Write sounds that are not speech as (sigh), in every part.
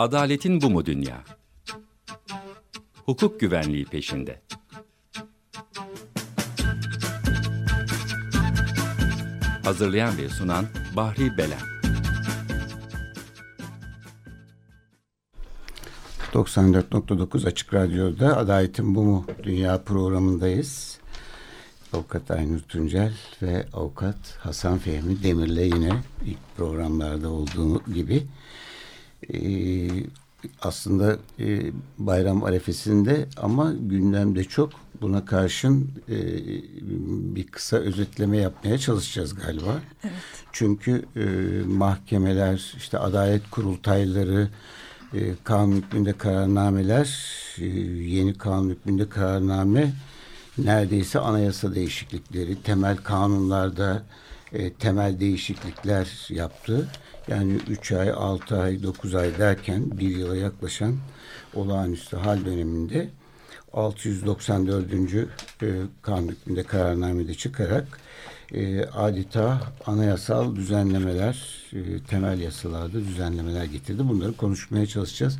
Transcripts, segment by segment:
Adaletin bu mu dünya? Hukuk güvenliği peşinde. Hazırlayan ve sunan Bahri Belen. 94.9 Açık Radyo'da Adaletin Bu Mu Dünya programındayız. Avukat Aynur Tuncel ve Avukat Hasan Fehmi Demir'le yine ilk programlarda olduğu gibi e, aslında e, bayram arefesinde ama gündemde çok buna karşın e, bir kısa özetleme yapmaya çalışacağız galiba. Evet. Çünkü e, mahkemeler, işte adalet kurultayları, e, kanun hükmünde kararnameler, e, yeni kanun hükmünde kararname neredeyse anayasa değişiklikleri, temel kanunlarda e, temel değişiklikler yaptı. Yani 3 ay, 6 ay, 9 ay derken bir yıla yaklaşan olağanüstü hal döneminde 694. E, kanun hükmünde kararnamede çıkarak e, adeta anayasal düzenlemeler, e, temel yasalarda düzenlemeler getirdi. Bunları konuşmaya çalışacağız.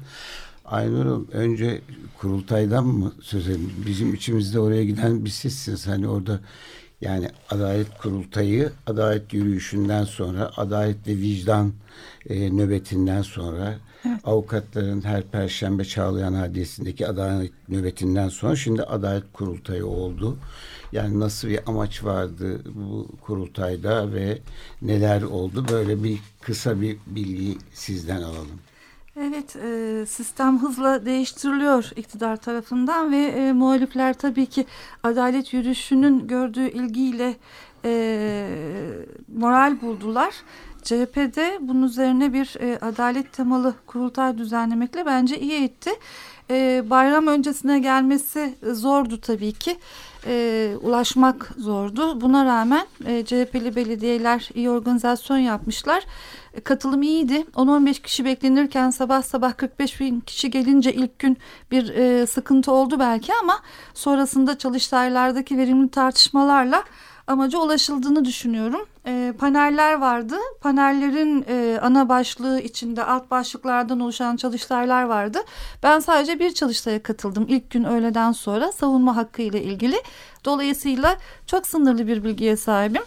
Aynur önce kurultaydan mı söz edelim? Bizim içimizde oraya giden bir sizsiniz. Hani orada yani adalet kurultayı, adalet yürüyüşünden sonra, adalet ve vicdan e, nöbetinden sonra, evet. avukatların her perşembe Çağlayan Adliyesi'ndeki adalet nöbetinden sonra şimdi adalet kurultayı oldu. Yani nasıl bir amaç vardı bu kurultayda ve neler oldu? Böyle bir kısa bir bilgi sizden alalım. Evet, e, sistem hızla değiştiriliyor iktidar tarafından ve e, muhalifler tabii ki adalet yürüyüşünün gördüğü ilgiyle e, moral buldular. CHP'de bunun üzerine bir e, adalet temalı kurultay düzenlemekle bence iyi etti. E, bayram öncesine gelmesi zordu tabii ki. E, ulaşmak zordu. Buna rağmen e, CHP'li belediyeler iyi organizasyon yapmışlar. E, katılım iyiydi. 10-15 kişi beklenirken sabah sabah 45 bin kişi gelince ilk gün bir e, sıkıntı oldu belki ama sonrasında çalıştaylardaki verimli tartışmalarla amaca ulaşıldığını düşünüyorum. E, paneller vardı. Panellerin e, ana başlığı içinde alt başlıklardan oluşan çalıştaylar vardı. Ben sadece bir çalıştaya katıldım ilk gün öğleden sonra savunma hakkı ile ilgili. Dolayısıyla çok sınırlı bir bilgiye sahibim.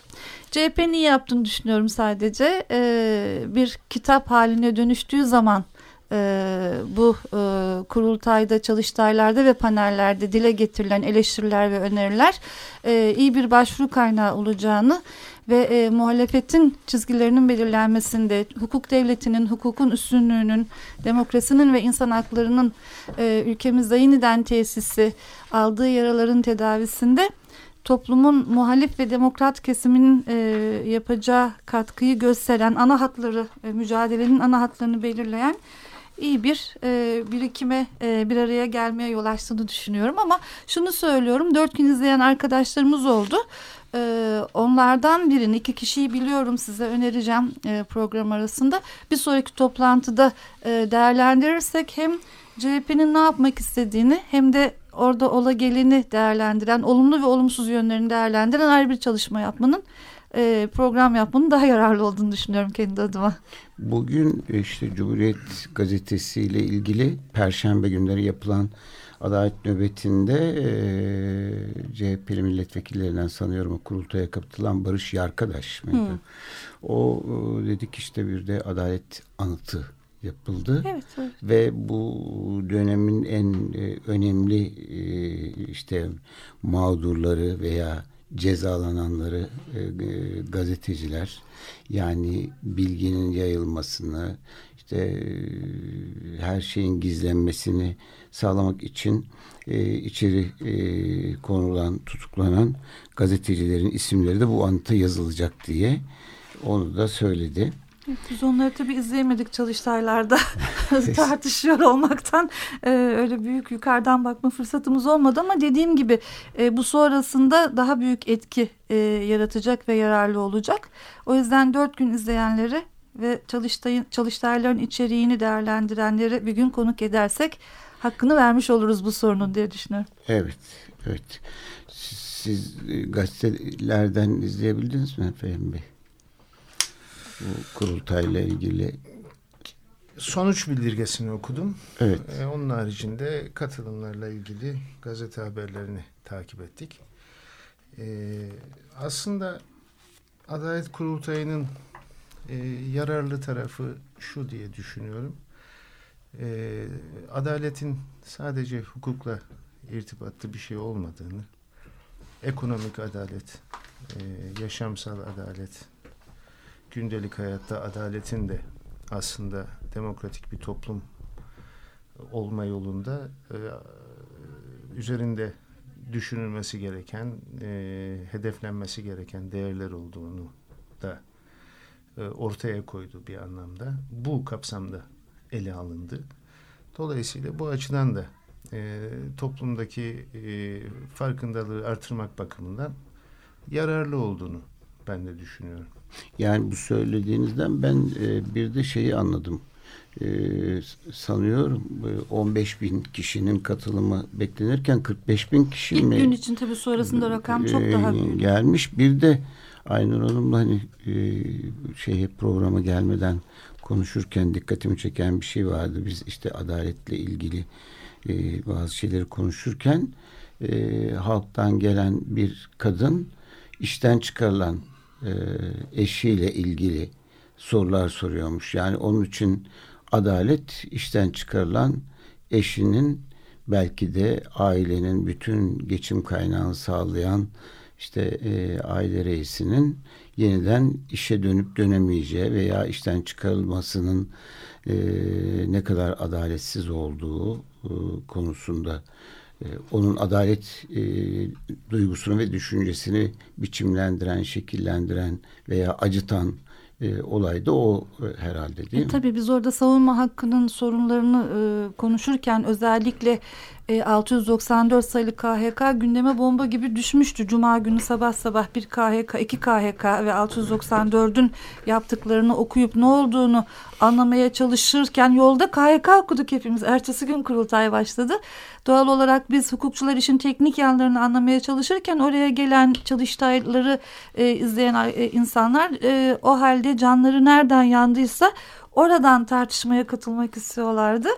CHP'nin iyi yaptığını düşünüyorum sadece. E, bir kitap haline dönüştüğü zaman e, bu e, kurultayda, çalıştaylarda ve panellerde dile getirilen eleştiriler ve öneriler e, iyi bir başvuru kaynağı olacağını ve e, muhalefetin çizgilerinin belirlenmesinde, hukuk devletinin, hukukun üstünlüğünün, demokrasinin ve insan haklarının e, ülkemizde yeniden tesisi, aldığı yaraların tedavisinde toplumun muhalif ve demokrat kesiminin e, yapacağı katkıyı gösteren ana hatları, e, mücadelenin ana hatlarını belirleyen iyi bir e, birikime e, bir araya gelmeye yol açtığını düşünüyorum. Ama şunu söylüyorum dört gün izleyen arkadaşlarımız oldu. E, onlardan birini iki kişiyi biliyorum size önereceğim e, program arasında. Bir sonraki toplantıda e, değerlendirirsek hem CHP'nin ne yapmak istediğini hem de orada ola geleni değerlendiren, olumlu ve olumsuz yönlerini değerlendiren ayrı bir çalışma yapmanın e, program yapmanın daha yararlı olduğunu düşünüyorum kendi adıma. Bugün işte Cumhuriyet Gazetesi ile ilgili Perşembe günleri yapılan adalet nöbetinde e, CHP'li milletvekillerinden sanıyorum o kurultaya katılan Barış Yarkadaş mıydı? Hmm. O e, dedik işte bir de adalet anıtı yapıldı. Evet, evet. Ve bu dönemin en e, önemli e, işte mağdurları veya cezalananları e, e, gazeteciler yani bilginin yayılmasını işte e, her şeyin gizlenmesini sağlamak için e, içeri e, konulan tutuklanan gazetecilerin isimleri de bu anıta yazılacak diye onu da söyledi. Biz onları tabii izleyemedik çalıştaylarda (laughs) (laughs) tartışıyor olmaktan e, öyle büyük yukarıdan bakma fırsatımız olmadı ama dediğim gibi e, bu sonrasında daha büyük etki e, yaratacak ve yararlı olacak. O yüzden dört gün izleyenleri ve çalıştayın, çalıştayların içeriğini değerlendirenleri bir gün konuk edersek hakkını vermiş oluruz bu sorunun diye düşünüyorum. Evet, evet. Siz gazetelerden izleyebildiniz mi Fehmi Bey? bu kurultayla ilgili sonuç bildirgesini okudum. Evet. Ee, onun haricinde katılımlarla ilgili gazete haberlerini takip ettik. Ee, aslında Adalet Kurultayı'nın e, yararlı tarafı şu diye düşünüyorum. Ee, adaletin sadece hukukla irtibatlı bir şey olmadığını, ekonomik adalet, e, yaşamsal adalet, gündelik hayatta adaletin de aslında demokratik bir toplum olma yolunda e, üzerinde düşünülmesi gereken, e, hedeflenmesi gereken değerler olduğunu da e, ortaya koydu bir anlamda. Bu kapsamda ele alındı. Dolayısıyla bu açıdan da e, toplumdaki e, farkındalığı artırmak bakımından yararlı olduğunu ben de düşünüyorum. Yani bu söylediğinizden ben e, bir de şeyi anladım. E, sanıyorum e, 15 bin kişinin katılımı beklenirken 45 bin kişi İlk mi? gün için tabii sonrasında rakam çok e, daha büyük. Gelmiş. Bir de Aynur Hanım'la hani e, şey programa gelmeden konuşurken dikkatimi çeken bir şey vardı. Biz işte adaletle ilgili e, bazı şeyleri konuşurken e, halktan gelen bir kadın işten çıkarılan e, eşiyle ilgili sorular soruyormuş. Yani onun için adalet işten çıkarılan eşinin belki de ailenin bütün geçim kaynağını sağlayan işte e, aile reisinin yeniden işe dönüp dönemeyeceği veya işten çıkarılmasının e, ne kadar adaletsiz olduğu e, konusunda e, onun adalet e, duygusunu ve düşüncesini biçimlendiren, şekillendiren veya acıtan e, olay da o e, herhalde değil e, mi? Tabii biz orada savunma hakkının sorunlarını e, konuşurken özellikle e, 694 sayılı KHK gündeme bomba gibi düşmüştü. Cuma günü sabah sabah bir KHK, iki KHK ve 694'ün yaptıklarını okuyup ne olduğunu anlamaya çalışırken yolda KHK okuduk hepimiz. Ertesi gün kurultay başladı. Doğal olarak biz hukukçular işin teknik yanlarını anlamaya çalışırken oraya gelen çalıştayları e, izleyen e, insanlar e, o halde canları nereden yandıysa oradan tartışmaya katılmak istiyorlardı.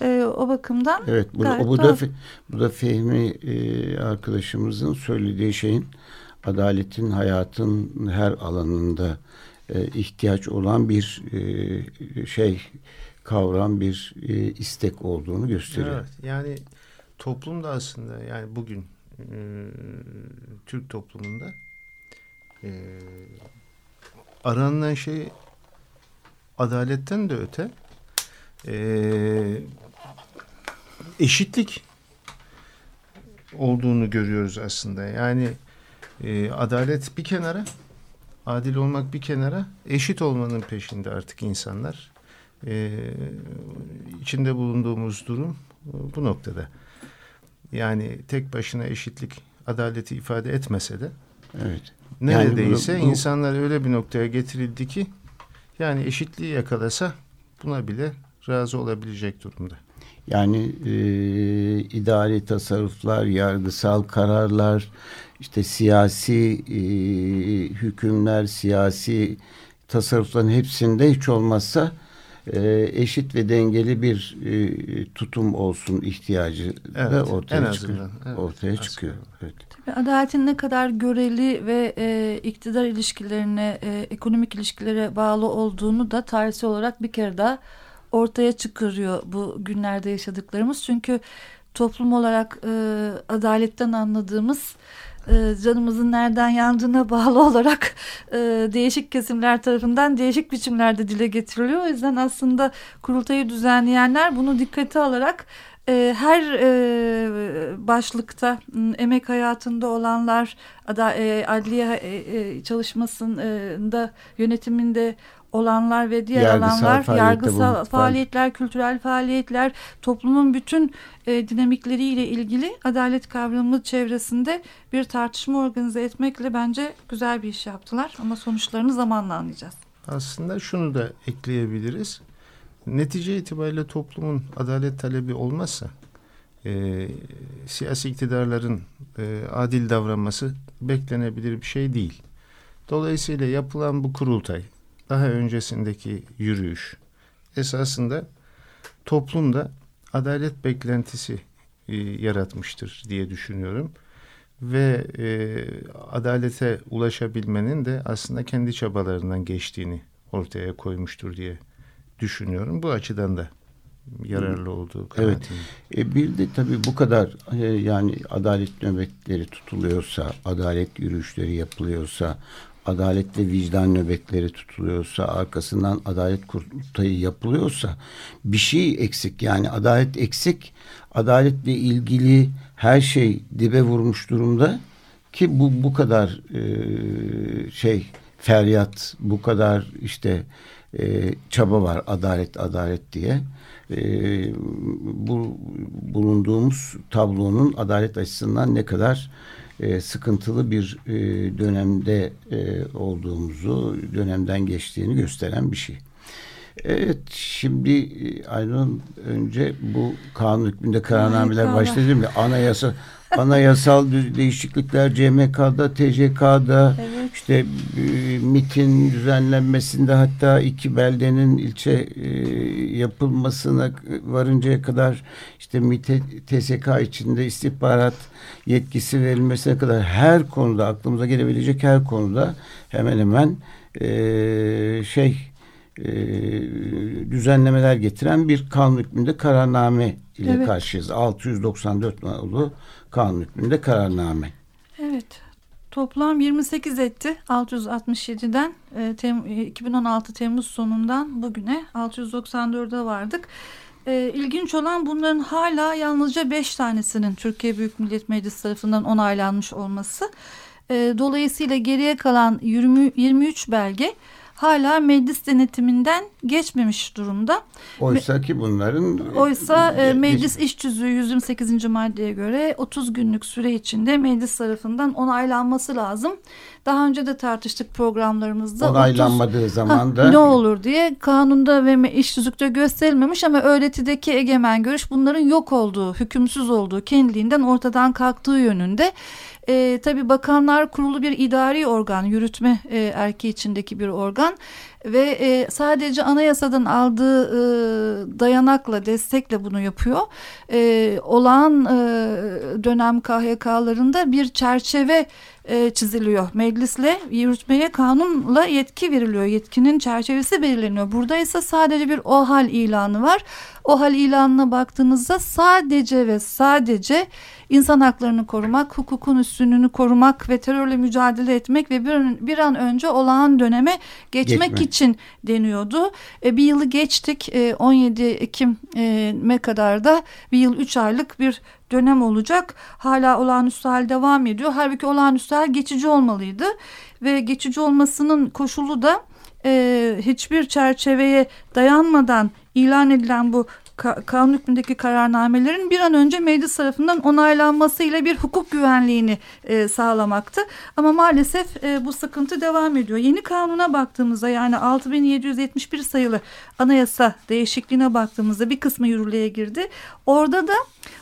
E, o bakımdan Evet bu, gayet bu da. Fe- bu da Fehmi e, arkadaşımızın söylediği şeyin adaletin hayatın her alanında e, ihtiyaç olan bir e, şey kavram bir e, istek olduğunu gösteriyor. Evet, yani toplumda aslında yani bugün e, Türk toplumunda e, aranılan şey adaletten de öte eşitlik olduğunu görüyoruz aslında. Yani e, adalet bir kenara, adil olmak bir kenara, eşit olmanın peşinde artık insanlar. E, içinde bulunduğumuz durum e, bu noktada. Yani tek başına eşitlik adaleti ifade etmese de Evet. neredeyse Yani bu- bu- insanlar öyle bir noktaya getirildi ki yani eşitliği yakalasa buna bile razı olabilecek durumda. Yani e, idari tasarruflar, yargısal kararlar, işte siyasi e, hükümler, siyasi tasarrufların hepsinde hiç olmazsa e, eşit ve dengeli bir e, tutum olsun ihtiyacı Evet, da ortaya en çıkıyor. evet, ortaya aslında. çıkıyor. Evet. Ve Adaletin ne kadar göreli ve e, iktidar ilişkilerine, e, ekonomik ilişkilere bağlı olduğunu da tarihsel olarak bir kere daha ortaya çıkarıyor bu günlerde yaşadıklarımız. Çünkü toplum olarak e, adaletten anladığımız e, canımızın nereden yandığına (laughs) bağlı olarak e, değişik kesimler tarafından değişik biçimlerde dile getiriliyor. O yüzden aslında kurultayı düzenleyenler bunu dikkate alarak e, her e, başlıkta emek hayatında olanlar, ada, e, adliye e, e, çalışmasında yönetiminde olanlar ve diğer Yargısal alanlar, yargısal faaliyetler, kültürel faaliyetler, toplumun bütün e, dinamikleriyle ilgili adalet kavramı çevresinde bir tartışma organize etmekle bence güzel bir iş yaptılar. Ama sonuçlarını zamanla anlayacağız. Aslında şunu da ekleyebiliriz. Netice itibariyle toplumun adalet talebi olmazsa e, siyasi iktidarların e, adil davranması beklenebilir bir şey değil. Dolayısıyla yapılan bu kurultay, daha öncesindeki yürüyüş, esasında toplumda adalet beklentisi e, yaratmıştır diye düşünüyorum. Ve e, adalete ulaşabilmenin de aslında kendi çabalarından geçtiğini ortaya koymuştur diye düşünüyorum. Bu açıdan da yararlı olduğu kanaatinde. Evet. E, bir de tabii bu kadar e, yani adalet nöbetleri tutuluyorsa, adalet yürüyüşleri yapılıyorsa, adalet ve vicdan nöbetleri tutuluyorsa, arkasından adalet kurultayı yapılıyorsa bir şey eksik. Yani adalet eksik. Adaletle ilgili her şey dibe vurmuş durumda ki bu bu kadar e, şey feryat, bu kadar işte e, çaba var adalet adalet diye. E, bu bulunduğumuz tablonun adalet açısından ne kadar e, sıkıntılı bir e, dönemde e, olduğumuzu, dönemden geçtiğini gösteren bir şey. Evet, şimdi e, Aynun önce bu kanun hükmünde kararnameler başladı mi? Anayasa anayasal değişiklikler CMK'da, TCK'da evet. işte e, MIT'in düzenlenmesinde hatta iki beldenin ilçe e, yapılmasına varıncaya kadar işte MIT, TSK içinde istihbarat yetkisi verilmesine kadar her konuda aklımıza gelebilecek her konuda hemen hemen e, şey düzenlemeler getiren bir kanun hükmünde kararname ile evet. karşıyız. 694 nolu kanun hükmünde kararname. Evet. Toplam 28 etti 667'den e, tem, 2016 Temmuz sonundan bugüne 694'e vardık. E, ilginç olan bunların hala yalnızca 5 tanesinin Türkiye Büyük Millet Meclisi tarafından onaylanmış olması. E, dolayısıyla geriye kalan 20, 23 belge hala meclis denetiminden geçmemiş durumda. Oysa ki bunların... Oysa e, meclis iş tüzüğü 128. maddeye göre 30 günlük süre içinde meclis tarafından onaylanması lazım. Daha önce de tartıştık programlarımızda. Onaylanmadığı 30, zaman da... Ne olur diye kanunda ve iş tüzükte gösterilmemiş ama öğretideki egemen görüş bunların yok olduğu, hükümsüz olduğu, kendiliğinden ortadan kalktığı yönünde. E, tabii bakanlar kurulu bir idari organ, yürütme e, erkeği içindeki bir organ ve e, sadece anayasadan aldığı e, dayanakla, destekle bunu yapıyor. E, olağan e, dönem KHK'larında bir çerçeve e, çiziliyor. Meclisle yürütmeye kanunla yetki veriliyor. Yetkinin çerçevesi belirleniyor. Burada ise sadece bir OHAL ilanı var. OHAL ilanına baktığınızda sadece ve sadece insan haklarını korumak, hukukun üstünlüğünü korumak ve terörle mücadele etmek ve bir, bir an önce olağan döneme geçmek Geçme. için deniyordu. E, bir yılı geçtik. E, 17 Ekim'e kadar da bir yıl 3 aylık bir dönem olacak. Hala olağanüstü hal devam ediyor. Halbuki olağanüstü hal geçici olmalıydı. Ve geçici olmasının koşulu da e, hiçbir çerçeveye dayanmadan ilan edilen bu kanun hükmündeki kararnamelerin bir an önce meclis tarafından onaylanmasıyla bir hukuk güvenliğini e, sağlamaktı. Ama maalesef e, bu sıkıntı devam ediyor. Yeni kanuna baktığımızda yani 6771 sayılı anayasa değişikliğine baktığımızda bir kısmı yürürlüğe girdi. Orada da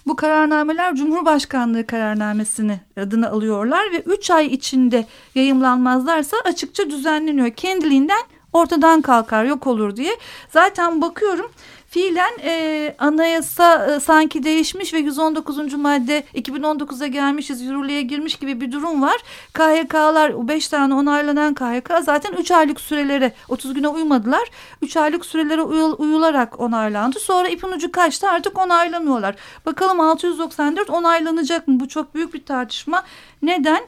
bu kararnameler Cumhurbaşkanlığı kararnamesini adını alıyorlar ve 3 ay içinde yayımlanmazlarsa açıkça düzenleniyor. Kendiliğinden ortadan kalkar yok olur diye. Zaten bakıyorum Fiilen e, anayasa e, sanki değişmiş ve 119. madde 2019'a gelmişiz yürürlüğe girmiş gibi bir durum var. KHK'lar 5 tane onaylanan KHK zaten 3 aylık sürelere 30 güne uymadılar. 3 aylık sürelere uyul, uyularak onaylandı. Sonra ipin ucu kaçtı artık onaylamıyorlar. Bakalım 694 onaylanacak mı? Bu çok büyük bir tartışma. Neden?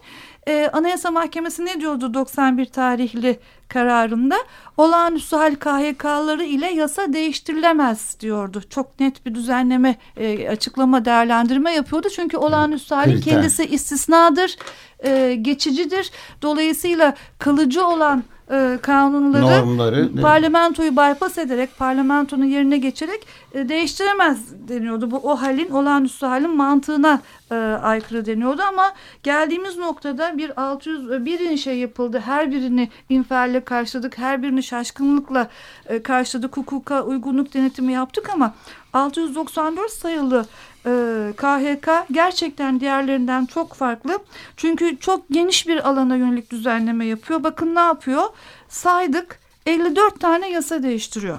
Ee, Anayasa Mahkemesi ne diyordu 91 tarihli kararında olağanüstü hal KHK'ları ile yasa değiştirilemez diyordu. Çok net bir düzenleme, e, açıklama, değerlendirme yapıyordu. Çünkü olağanüstü halin kendisi istisnadır, e, geçicidir. Dolayısıyla kalıcı olan e, kanunları Normları, parlamentoyu bypass ederek parlamentonun yerine geçerek e, değiştiremez deniyordu. Bu o halin olağanüstü halin mantığına e, aykırı deniyordu ama geldiğimiz noktada bir 601 şey yapıldı. Her birini infialle karşıladık. Her birini şaşkınlıkla e, karşıladık. Hukuka uygunluk denetimi yaptık ama 694 sayılı e, KHK gerçekten diğerlerinden çok farklı. Çünkü çok geniş bir alana yönelik düzenleme yapıyor. Bakın ne yapıyor? Saydık 54 tane yasa değiştiriyor.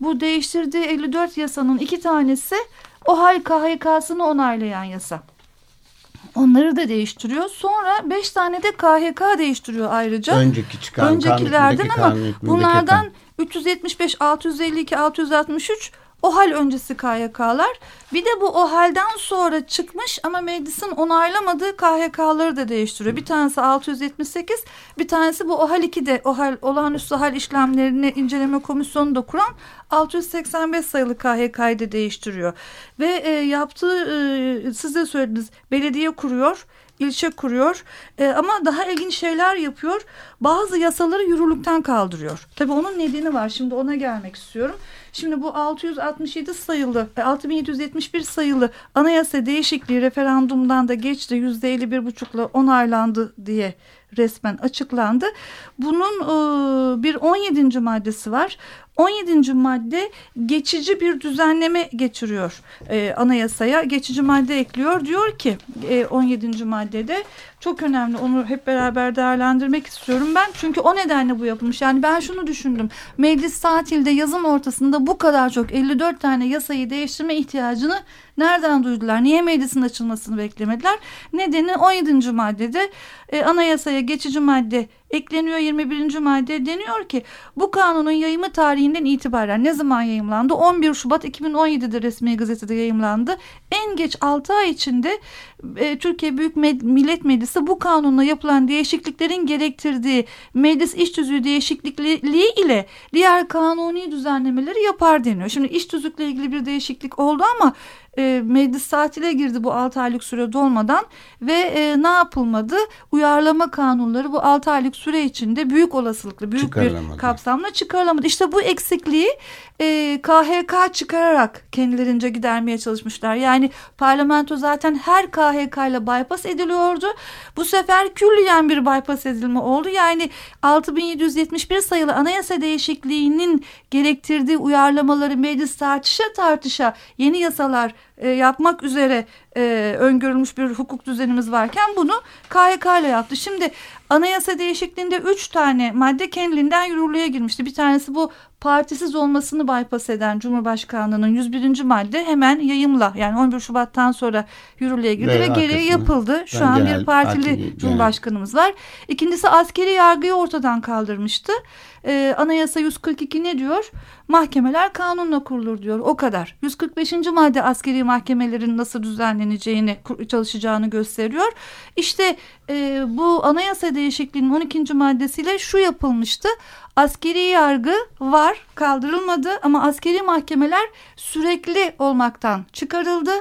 bu değiştirdiği 54 yasanın iki tanesi OHAL KHK'sını onaylayan yasa. Onları da değiştiriyor. Sonra beş tane de KHK değiştiriyor ayrıca. Önceki çıkan Öncekilerden ama bunlardan 375, 652, 663 OHAL öncesi KYK'lar bir de bu OHAL'den sonra çıkmış ama meclisin onaylamadığı KHK'ları da değiştiriyor. Bir tanesi 678 bir tanesi bu OHAL 2'de OHAL olağanüstü hal işlemlerini inceleme komisyonu da kuran 685 sayılı KHK'yı da değiştiriyor. Ve e, yaptığı e, siz de söylediniz belediye kuruyor ilçe kuruyor e, ama daha ilginç şeyler yapıyor. Bazı yasaları yürürlükten kaldırıyor. Tabii onun nedeni var. Şimdi ona gelmek istiyorum. Şimdi bu 667 sayılı, 6771 e, sayılı anayasa değişikliği referandumdan da geçti. %51,5'la onaylandı diye resmen açıklandı. Bunun e, bir 17. maddesi var. 17. madde geçici bir düzenleme getiriyor e, anayasaya. Geçici madde ekliyor. Diyor ki e, 17. maddede çok önemli. Onu hep beraber değerlendirmek istiyorum ben. Çünkü o nedenle bu yapılmış. Yani ben şunu düşündüm. Meclis tatilde yazın ortasında bu kadar çok 54 tane yasayı değiştirme ihtiyacını nereden duydular? Niye meclisin açılmasını beklemediler? Nedeni 17. maddede e, anayasaya geçici madde ekleniyor 21. madde deniyor ki bu kanunun yayımı tarihinden itibaren ne zaman yayımlandı? 11 Şubat 2017'de resmi gazetede yayımlandı. En geç 6 ay içinde e, Türkiye Büyük Millet Meclisi bu kanunla yapılan değişikliklerin gerektirdiği meclis iş tüzüğü değişiklikliği ile diğer kanuni düzenlemeleri yapar deniyor. Şimdi iş tüzükle ilgili bir değişiklik oldu ama e, meclis tatile girdi bu 6 aylık süre dolmadan ve e, ne yapılmadı? Uyarlama kanunları bu 6 aylık süre içinde büyük olasılıkla büyük bir kapsamla çıkarılamadı. İşte bu eksikliği e, KHK çıkararak kendilerince gidermeye çalışmışlar. Yani parlamento zaten her KHK ile bypass ediliyordu. Bu sefer külliyen bir bypass edilme oldu. Yani 6771 sayılı anayasa değişikliğinin gerektirdiği uyarlamaları meclis tartışa tartışa yeni yasalar e, yapmak üzere e, öngörülmüş bir hukuk düzenimiz varken bunu KHK ile yaptı. Şimdi anayasa değişikliğinde üç tane madde kendiliğinden yürürlüğe girmişti. Bir tanesi bu partisiz olmasını bypass eden Cumhurbaşkanlığı'nın 101. madde hemen yayımla yani 11 Şubat'tan sonra yürürlüğe girdi ve, ve gereği yapıldı. Şu an genel, bir partili parti, Cumhurbaşkanımız genel. var. İkincisi askeri yargıyı ortadan kaldırmıştı. Ee, anayasa 142 ne diyor? Mahkemeler kanunla kurulur diyor. O kadar. 145. madde askeri mahkemelerin nasıl düzenleneceğini, çalışacağını gösteriyor. İşte e, bu anayasa değişikliğinin 12. maddesiyle şu yapılmıştı. Askeri yargı var, kaldırılmadı ama askeri mahkemeler sürekli olmaktan çıkarıldı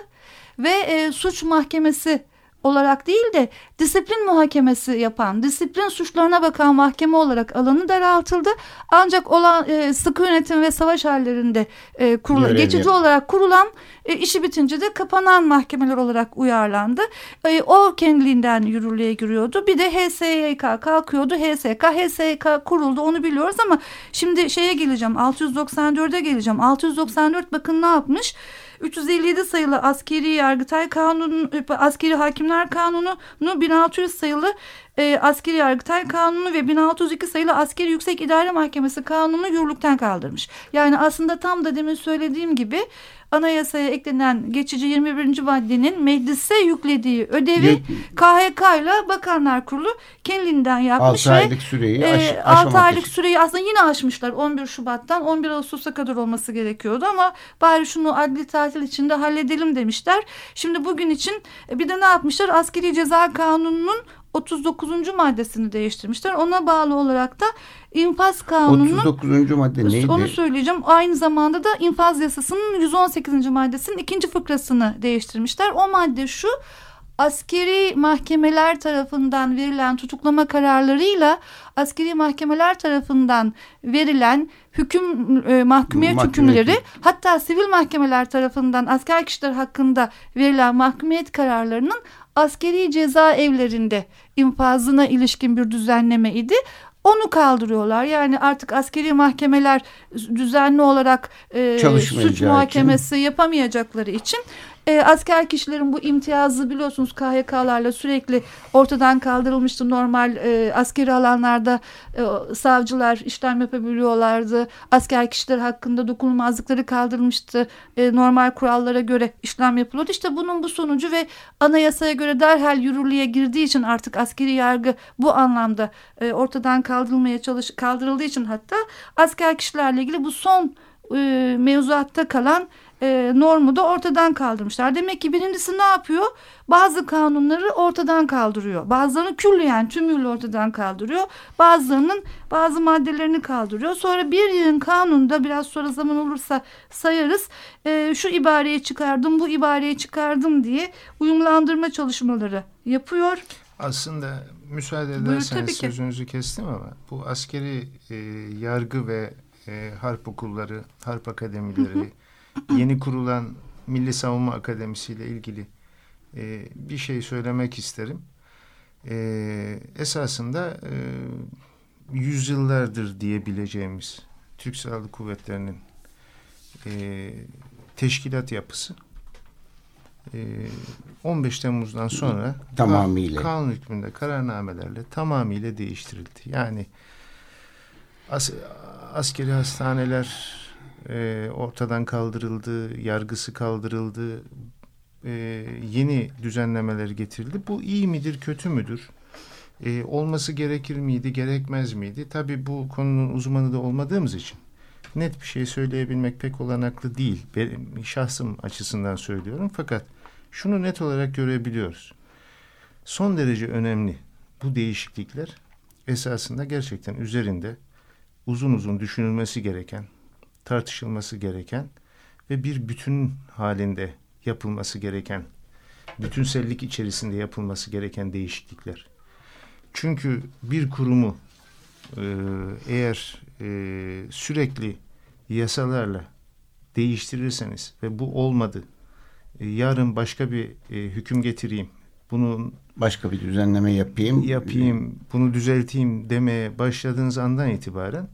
ve e, suç mahkemesi olarak değil de disiplin muhakemesi yapan, disiplin suçlarına bakan mahkeme olarak alanı daraltıldı. Ancak olan e, sıkı yönetim ve savaş hallerinde e, kurulan, geçici olarak kurulan e, işi bitince de kapanan mahkemeler olarak uyarlandı. E, o kendiliğinden yürürlüğe giriyordu. Bir de HSYK kalkıyordu. HSK, HSK kuruldu onu biliyoruz ama şimdi şeye geleceğim 694'e geleceğim. 694 bakın ne yapmış? 357 sayılı askeri yargıtay kanunu, askeri hakimler kanunu, 1600 sayılı e, askeri yargıtay kanunu ve 1602 sayılı askeri yüksek idare mahkemesi kanunu yürürlükten kaldırmış. Yani aslında tam da demin söylediğim gibi anayasaya eklenen geçici 21. maddenin meclise yüklediği ödevi KHK ile Bakanlar Kurulu kendinden yapmış 6 aylık süreyi aş, e, 6 aylık süreyi aslında yine aşmışlar 11 Şubat'tan 11 Ağustos'a kadar olması gerekiyordu ama bari şunu adli tatil içinde halledelim demişler. Şimdi bugün için e, bir de ne yapmışlar askeri ceza kanununun 39. maddesini değiştirmişler. Ona bağlı olarak da infaz kanununun 39. madde neydi? Onu söyleyeceğim. Aynı zamanda da infaz yasasının 118. maddesinin ikinci fıkrasını değiştirmişler. O madde şu askeri mahkemeler tarafından verilen tutuklama kararlarıyla askeri mahkemeler tarafından verilen hüküm e, mahkumiyet hükümleri hatta sivil mahkemeler tarafından asker kişiler hakkında verilen mahkumiyet kararlarının askeri ceza evlerinde infazına ilişkin bir düzenleme idi. Onu kaldırıyorlar. Yani artık askeri mahkemeler düzenli olarak e, suç muhakemesi için. yapamayacakları için E, asker kişilerin bu imtiyazı biliyorsunuz KHK'larla sürekli ortadan kaldırılmıştı. Normal e, askeri alanlarda e, savcılar işlem yapabiliyorlardı. Asker kişiler hakkında dokunulmazlıkları kaldırılmıştı. E, normal kurallara göre işlem yapılıyordu. İşte bunun bu sonucu ve anayasaya göre derhal yürürlüğe girdiği için artık askeri yargı bu anlamda e, ortadan kaldırılmaya çalış kaldırıldığı için hatta asker kişilerle ilgili bu son e, mevzuatta kalan e, normu da ortadan kaldırmışlar. Demek ki birincisi ne yapıyor? Bazı kanunları ortadan kaldırıyor. Bazılarını külliyen tümüyle ortadan kaldırıyor. Bazılarının bazı maddelerini kaldırıyor. Sonra bir yığın kanunda biraz sonra zaman olursa sayarız. E, şu ibareyi çıkardım, bu ibareyi çıkardım diye uyumlandırma çalışmaları yapıyor. Aslında müsaade ederseniz sözünüzü kestim ama bu askeri e, yargı ve e, harp okulları, harp akademileri, yeni kurulan Milli Savunma Akademisi ile ilgili e, bir şey söylemek isterim. E, esasında e, yüzyıllardır diyebileceğimiz Türk Silahlı Kuvvetleri'nin e, teşkilat yapısı 15 Temmuz'dan sonra tamamıyla kanun hükmünde kararnamelerle tamamıyla değiştirildi. Yani as, askeri hastaneler e, ortadan kaldırıldı, yargısı kaldırıldı, e, yeni düzenlemeler getirildi. Bu iyi midir, kötü müdür? E, olması gerekir miydi, gerekmez miydi? Tabii bu konunun uzmanı da olmadığımız için net bir şey söyleyebilmek pek olanaklı değil. Benim şahsım açısından söylüyorum. Fakat şunu net olarak görebiliyoruz. Son derece önemli bu değişiklikler esasında gerçekten üzerinde uzun uzun düşünülmesi gereken, tartışılması gereken ve bir bütün halinde yapılması gereken, bütünsellik içerisinde yapılması gereken değişiklikler. Çünkü bir kurumu e, eğer e, sürekli yasalarla değiştirirseniz ve bu olmadı, e, yarın başka bir hüküm getireyim, bunun başka bir düzenleme yapayım, yapayım, bunu düzelteyim demeye başladığınız andan itibaren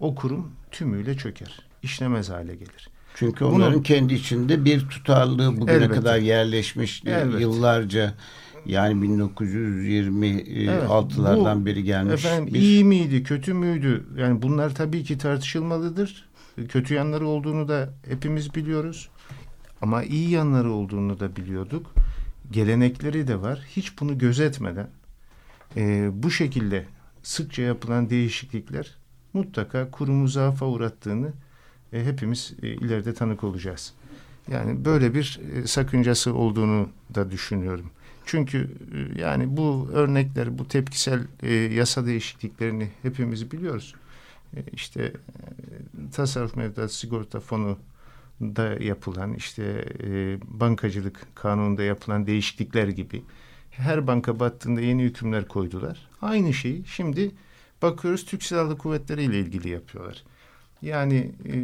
o kurum tümüyle çöker. İşlemez hale gelir. Çünkü onların Bunu, kendi içinde bir tutarlılığı bugüne elbette, kadar yerleşmiş elbette. yıllarca yani 1926'lardan evet, beri gelmiş. Efendim bir... iyi miydi, kötü müydü? Yani bunlar tabii ki tartışılmalıdır. Kötü yanları olduğunu da hepimiz biliyoruz. Ama iyi yanları olduğunu da biliyorduk. Gelenekleri de var. Hiç bunu gözetmeden e, bu şekilde sıkça yapılan değişiklikler mutlaka kurumu zaafa uğrattığını e, hepimiz e, ileride tanık olacağız. Yani böyle bir e, sakıncası olduğunu da düşünüyorum. Çünkü e, yani bu örnekler, bu tepkisel e, yasa değişikliklerini hepimiz biliyoruz. E, işte e, tasarruf mevduat sigorta fonu da yapılan işte e, bankacılık kanununda yapılan değişiklikler gibi her banka battığında yeni hükümler koydular. Aynı şeyi şimdi bakıyoruz Türk Silahlı Kuvvetleri ile ilgili yapıyorlar. Yani e,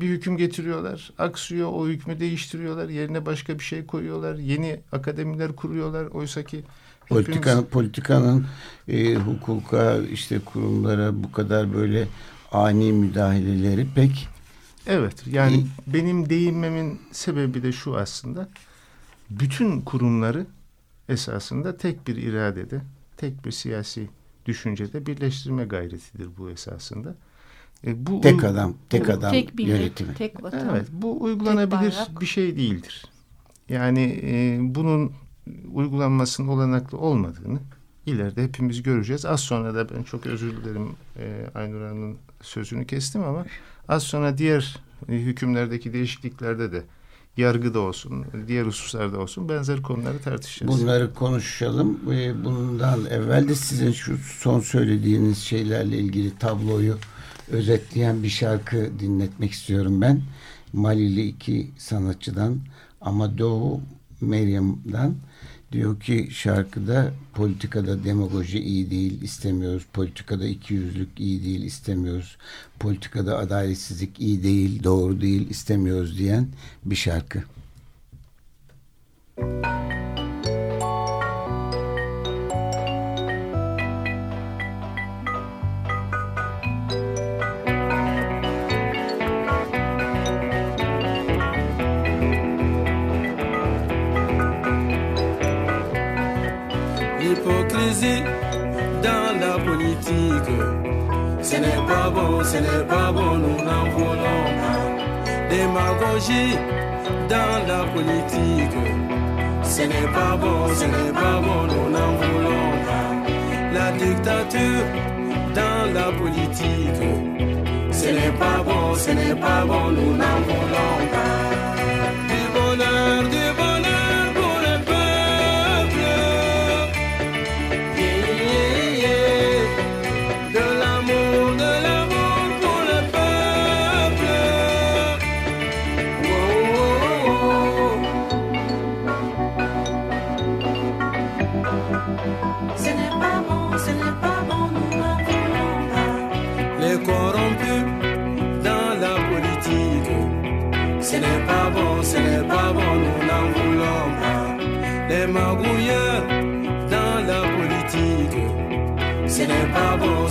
bir hüküm getiriyorlar, aksıyor, o hükmü değiştiriyorlar, yerine başka bir şey koyuyorlar, yeni akademiler kuruyorlar. Oysa ki politikanın, hepimiz... politikanın e, hukuka, işte kurumlara bu kadar böyle ani müdahaleleri pek Evet, yani e, benim değinmemin sebebi de şu aslında. Bütün kurumları esasında tek bir iradede, tek bir siyasi düşüncede birleştirme gayretidir bu esasında. E, bu tek adam, tek adam tek millet, yönetimi. Tek vatan, evet, bu uygulanabilir bir şey değildir. Yani e, bunun uygulanmasının olanaklı olmadığını ileride hepimiz göreceğiz. Az sonra da ben çok özür dilerim e, Aynur Hanım'ın sözünü kestim ama az sonra diğer e, hükümlerdeki değişikliklerde de yargıda olsun, diğer hususlarda olsun benzer konuları tartışacağız. Bunları konuşalım. E, bundan evvel de sizin şu son söylediğiniz şeylerle ilgili tabloyu özetleyen bir şarkı dinletmek istiyorum ben. Malili iki sanatçıdan ama Doğu Meryem'den diyor ki şarkıda politikada demagoji iyi değil istemiyoruz. Politikada ikiyüzlük iyi değil istemiyoruz. Politikada adaletsizlik iyi değil, doğru değil istemiyoruz diyen bir şarkı. Müzik n'est pas bon, ce n'est pas bon, nous n'en voulons pas. Démagogie dans la politique. Ce n'est pas bon, ce n'est pas bon, nous n'en voulons pas. La dictature dans la politique. Ce n'est pas bon, ce n'est pas bon, nous n'en voulons pas.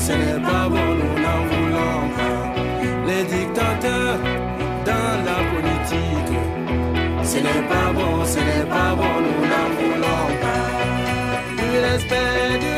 Ce n'est pas bon, nous n'en voulons pas. Les dictateurs dans la politique. Ce n'est pas bon, ce n'est pas bon, nous n'en voulons pas. Du respect, du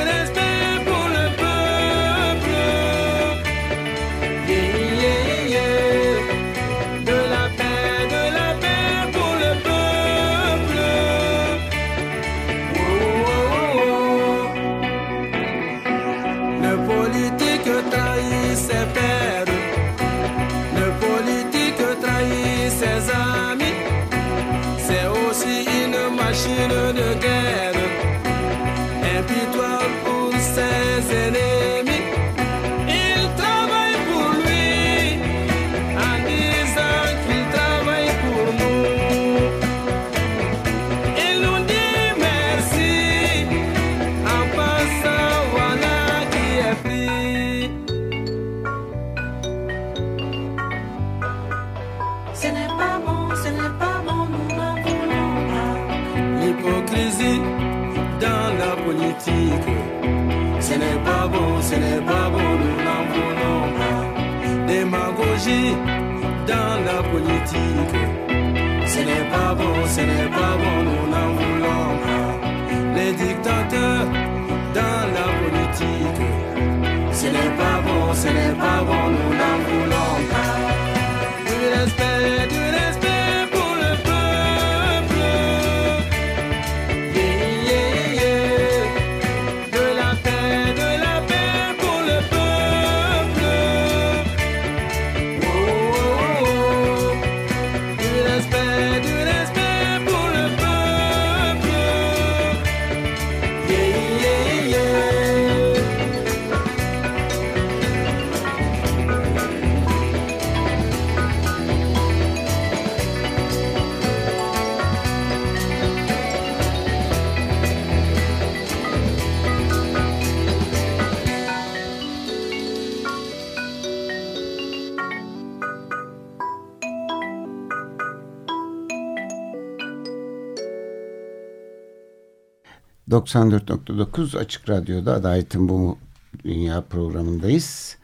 ...94.9 Açık Radyo'da Adaletin Bu Dünya programındayız.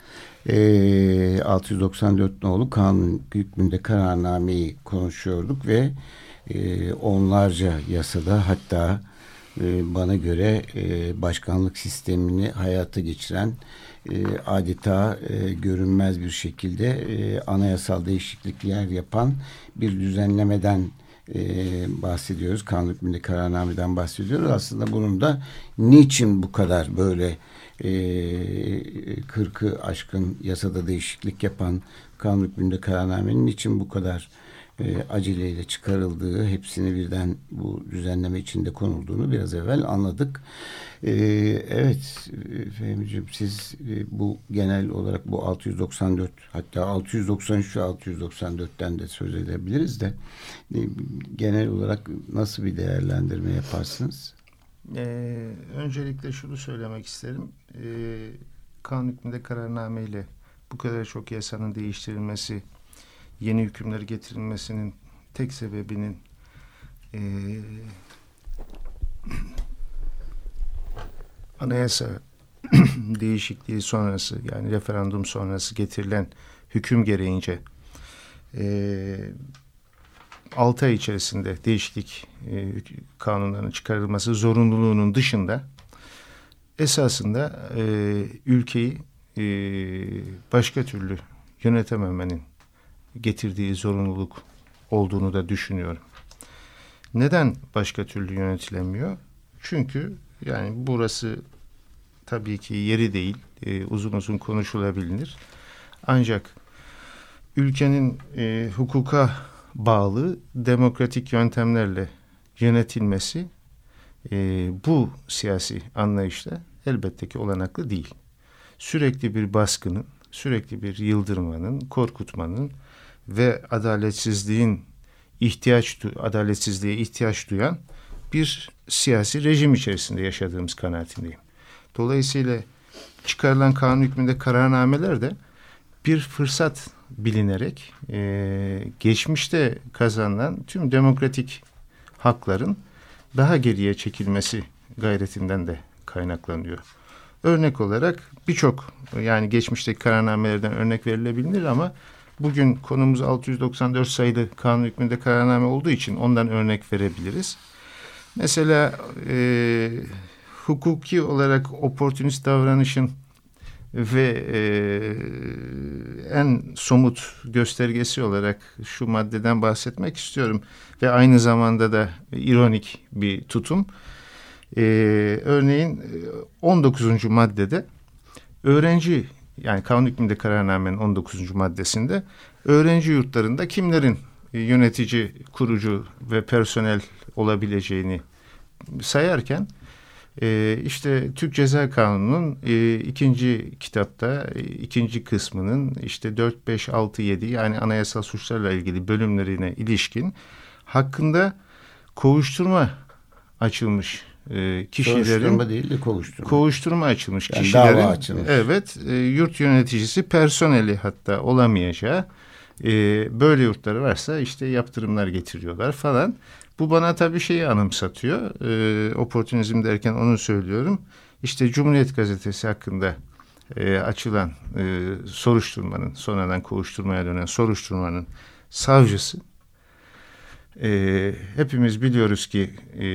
Ee, 694 nolu kanun hükmünde kararnameyi konuşuyorduk ve e, onlarca yasada hatta e, bana göre e, başkanlık sistemini hayata geçiren e, adeta e, görünmez bir şekilde e, anayasal değişiklikler yapan bir düzenlemeden e, bahsediyoruz. Kanun hükmünde kararnameden bahsediyoruz. Aslında bunun da niçin bu kadar böyle e, aşkın yasada değişiklik yapan kanun hükmünde kararnamenin niçin bu kadar e, aceleyle çıkarıldığı, hepsini birden bu düzenleme içinde konulduğunu biraz evvel anladık. E, evet Fehmi'ciğim siz e, bu genel olarak bu 694 hatta 693 ve 694'ten de söz edebiliriz de e, genel olarak nasıl bir değerlendirme yaparsınız? Ee, öncelikle şunu söylemek isterim. Ee, kanun hükmünde kararnameyle bu kadar çok yasanın değiştirilmesi, yeni hükümler getirilmesinin tek sebebinin ee, (clears throat) anayasa (clears throat) değişikliği sonrası yani referandum sonrası getirilen hüküm gereğince ee, 6 ay içerisinde değişiklik e, kanunlarının çıkarılması zorunluluğunun dışında esasında e, ülkeyi e, başka türlü yönetememenin getirdiği zorunluluk olduğunu da düşünüyorum. Neden başka türlü yönetilemiyor? Çünkü yani burası tabii ki yeri değil, e, uzun uzun konuşulabilir. Ancak ülkenin e, hukuka bağlı demokratik yöntemlerle yönetilmesi e, bu siyasi anlayışla elbette ki olanaklı değil. Sürekli bir baskının, sürekli bir yıldırmanın, korkutmanın ve adaletsizliğin ihtiyaç adaletsizliğe ihtiyaç duyan bir siyasi rejim içerisinde yaşadığımız kanaatindeyim. Dolayısıyla çıkarılan kanun hükmünde kararnameler de bir fırsat bilinerek e, geçmişte kazanılan tüm demokratik hakların daha geriye çekilmesi gayretinden de kaynaklanıyor. Örnek olarak birçok yani geçmişteki kararnamelerden örnek verilebilir ama bugün konumuz 694 sayılı kanun hükmünde kararname olduğu için ondan örnek verebiliriz. Mesela e, hukuki olarak oportunist davranışın ve e, en somut göstergesi olarak şu maddeden bahsetmek istiyorum ve aynı zamanda da ironik bir tutum. E, örneğin 19. maddede öğrenci yani kanun hükmünde kararnamenin 19. maddesinde öğrenci yurtlarında kimlerin yönetici, kurucu ve personel olabileceğini sayarken e, işte Türk Ceza Kanunu'nun e, ikinci kitapta e, ikinci kısmının işte 4, 5, 6, 7 yani anayasal suçlarla ilgili bölümlerine ilişkin hakkında kovuşturma açılmış e, kişilerin Soruşturma değil de kovuşturma. kovuşturma açılmış Yani kişilerin dava açılmış. evet e, yurt yöneticisi personeli hatta olamayacağı e, böyle yurtları varsa işte yaptırımlar getiriyorlar falan. Bu bana tabii şeyi anımsatıyor. E, oportunizm derken onu söylüyorum. İşte Cumhuriyet Gazetesi hakkında e, açılan e, soruşturmanın sonradan kovuşturmaya dönen soruşturmanın savcısı e, hepimiz biliyoruz ki e,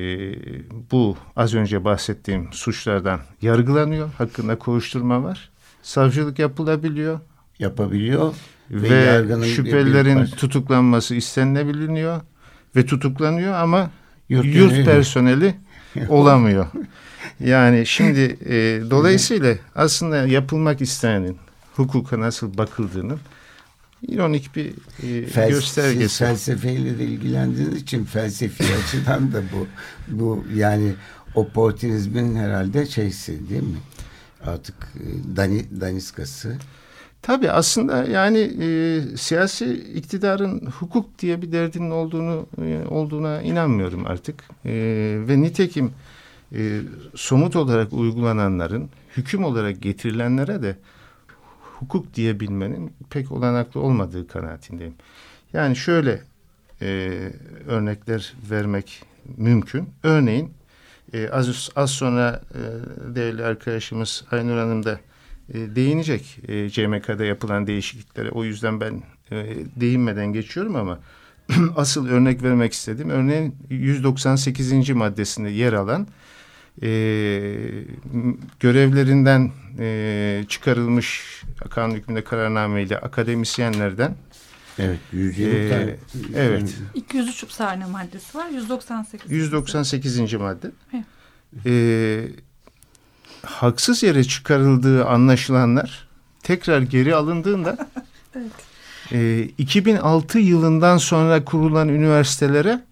bu az önce bahsettiğim suçlardan yargılanıyor. Hakkında kovuşturma var. Savcılık yapılabiliyor Yapabiliyor. Ve ve, şüphelilerin tutuklanması istenilebiliyor ve tutuklanıyor ama Yurt yurt, personeli (laughs) olamıyor. Yani şimdi e, dolayısıyla aslında yapılmak istenenin hukuka nasıl bakıldığının ironik bir e, Fels- göstergesi. Siz felsefeyle de ilgilendiğiniz için felsefi (laughs) açıdan da bu bu yani oportunizmin herhalde şeysi değil mi? Artık e, dani, daniskası. Tabii aslında yani e, siyasi iktidarın hukuk diye bir derdinin olduğunu e, olduğuna inanmıyorum artık. E, ve nitekim e, somut olarak uygulananların hüküm olarak getirilenlere de hukuk diyebilmenin pek olanaklı olmadığı kanaatindeyim. Yani şöyle e, örnekler vermek mümkün. Örneğin e, az, az sonra e, değerli arkadaşımız Aynur Hanım da e, değinecek e, CMK'da yapılan değişikliklere. O yüzden ben e, değinmeden geçiyorum ama (clears throat) asıl örnek vermek istedim. Örneğin 198. maddesinde yer alan e, görevlerinden e, çıkarılmış kanun hükmünde kararnameyle akademisyenlerden Evet. 120 Ee, tane. evet. 203 tane maddesi var. 198. 198. madde. Evet. Ee, haksız yere çıkarıldığı anlaşılanlar tekrar geri alındığında (laughs) Evet. e, 2006 yılından sonra kurulan üniversitelere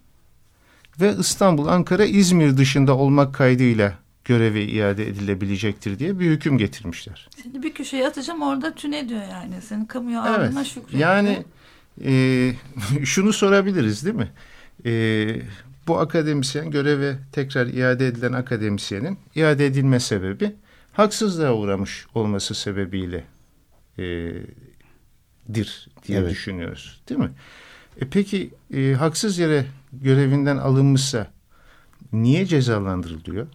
ve İstanbul, Ankara, İzmir dışında olmak kaydıyla göreve iade edilebilecektir diye bir hüküm getirmişler. Seni bir köşeye atacağım orada tüne diyor yani. Senin kamuya ağrına Evet. şükret. Yani e, (laughs) şunu sorabiliriz değil mi? E, bu akademisyen göreve tekrar iade edilen akademisyenin iade edilme sebebi haksızlığa uğramış olması sebebiyle e, dir diye Evet. düşünüyoruz değil mi? E, peki e, haksız yere görevinden alınmışsa niye cezalandırılıyor?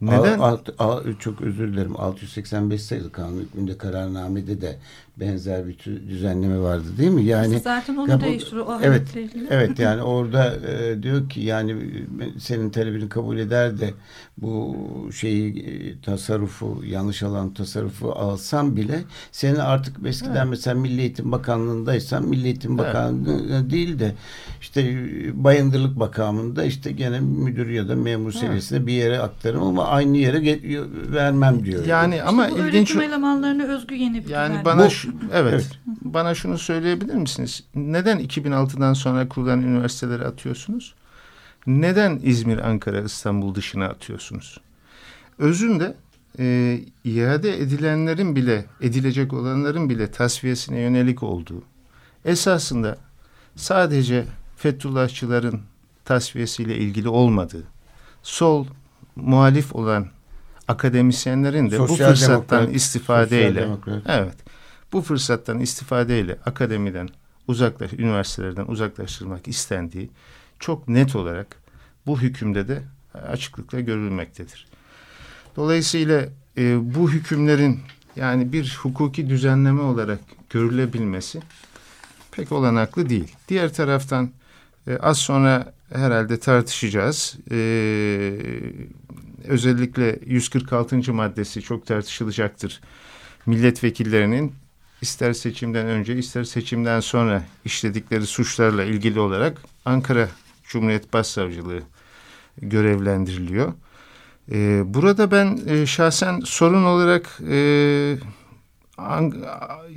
Neden? Alt, alt, çok özür dilerim. 685 sayılı kanun hükmünde kararnamede de benzer bir düzenleme vardı değil mi? Yani Zaten onu Ya bu- değiştiriyor o evet, evet (laughs) yani orada e, diyor ki yani e, senin talebini kabul eder de bu şeyi e, tasarrufu yanlış alan tasarrufu alsam bile senin artık eskiden mesela Milli Eğitim Bakanlığındaysan Milli Eğitim Evet. Bakanlığı değil de işte e, Bayındırlık Bakanlığında işte gene müdür ya da memur seviyesinde bir yere aktarım ama aynı yere vermem diyor. Yani ama Bu ilginç öğretim elemanlarına özgü yeni bir yani bana Bu- şu- evet, Evet. bana şunu söyleyebilir misiniz? Neden 2006'dan sonra kurulan üniversiteleri atıyorsunuz? Neden İzmir, Ankara, İstanbul dışına atıyorsunuz? Özünde e, iade edilenlerin bile edilecek olanların bile tasfiyesine yönelik olduğu esasında sadece Fethullahçıların tasfiyesiyle ilgili olmadığı sol muhalif olan akademisyenlerin de bu Sosyal fırsattan demokrat, istifadeyle evet bu fırsattan istifadeyle akademiden uzaklaş üniversitelerden uzaklaştırmak istendiği çok net olarak bu hükümde de açıklıkla görülmektedir. Dolayısıyla e, bu hükümlerin yani bir hukuki düzenleme olarak görülebilmesi pek olanaklı değil. Diğer taraftan e, az sonra herhalde tartışacağız. E, özellikle 146. maddesi çok tartışılacaktır. Milletvekillerinin ister seçimden önce ister seçimden sonra işledikleri suçlarla ilgili olarak Ankara Cumhuriyet Başsavcılığı görevlendiriliyor. Ee, burada ben e, şahsen sorun olarak e, an-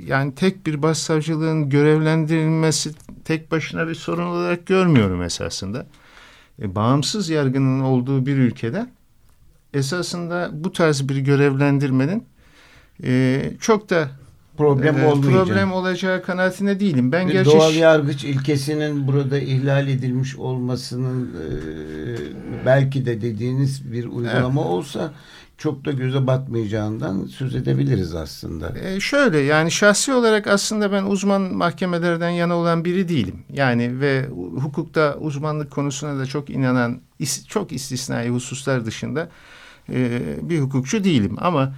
yani tek bir başsavcılığın görevlendirilmesi tek başına bir sorun olarak görmüyorum esasında. E, bağımsız yargının olduğu bir ülkede esasında bu tarz bir görevlendirmenin e, çok da problem e, olmayacak. problem olacağı kanaatinde değilim. Ben gerçi Doğal yargıç ilkesinin burada ihlal edilmiş olmasının e, belki de dediğiniz bir uygulama olsa çok da göze batmayacağından söz edebiliriz aslında. E, şöyle yani şahsi olarak aslında ben uzman mahkemelerden yana olan biri değilim. Yani ve hukukta uzmanlık konusuna da çok inanan çok istisnai hususlar dışında e, bir hukukçu değilim. Ama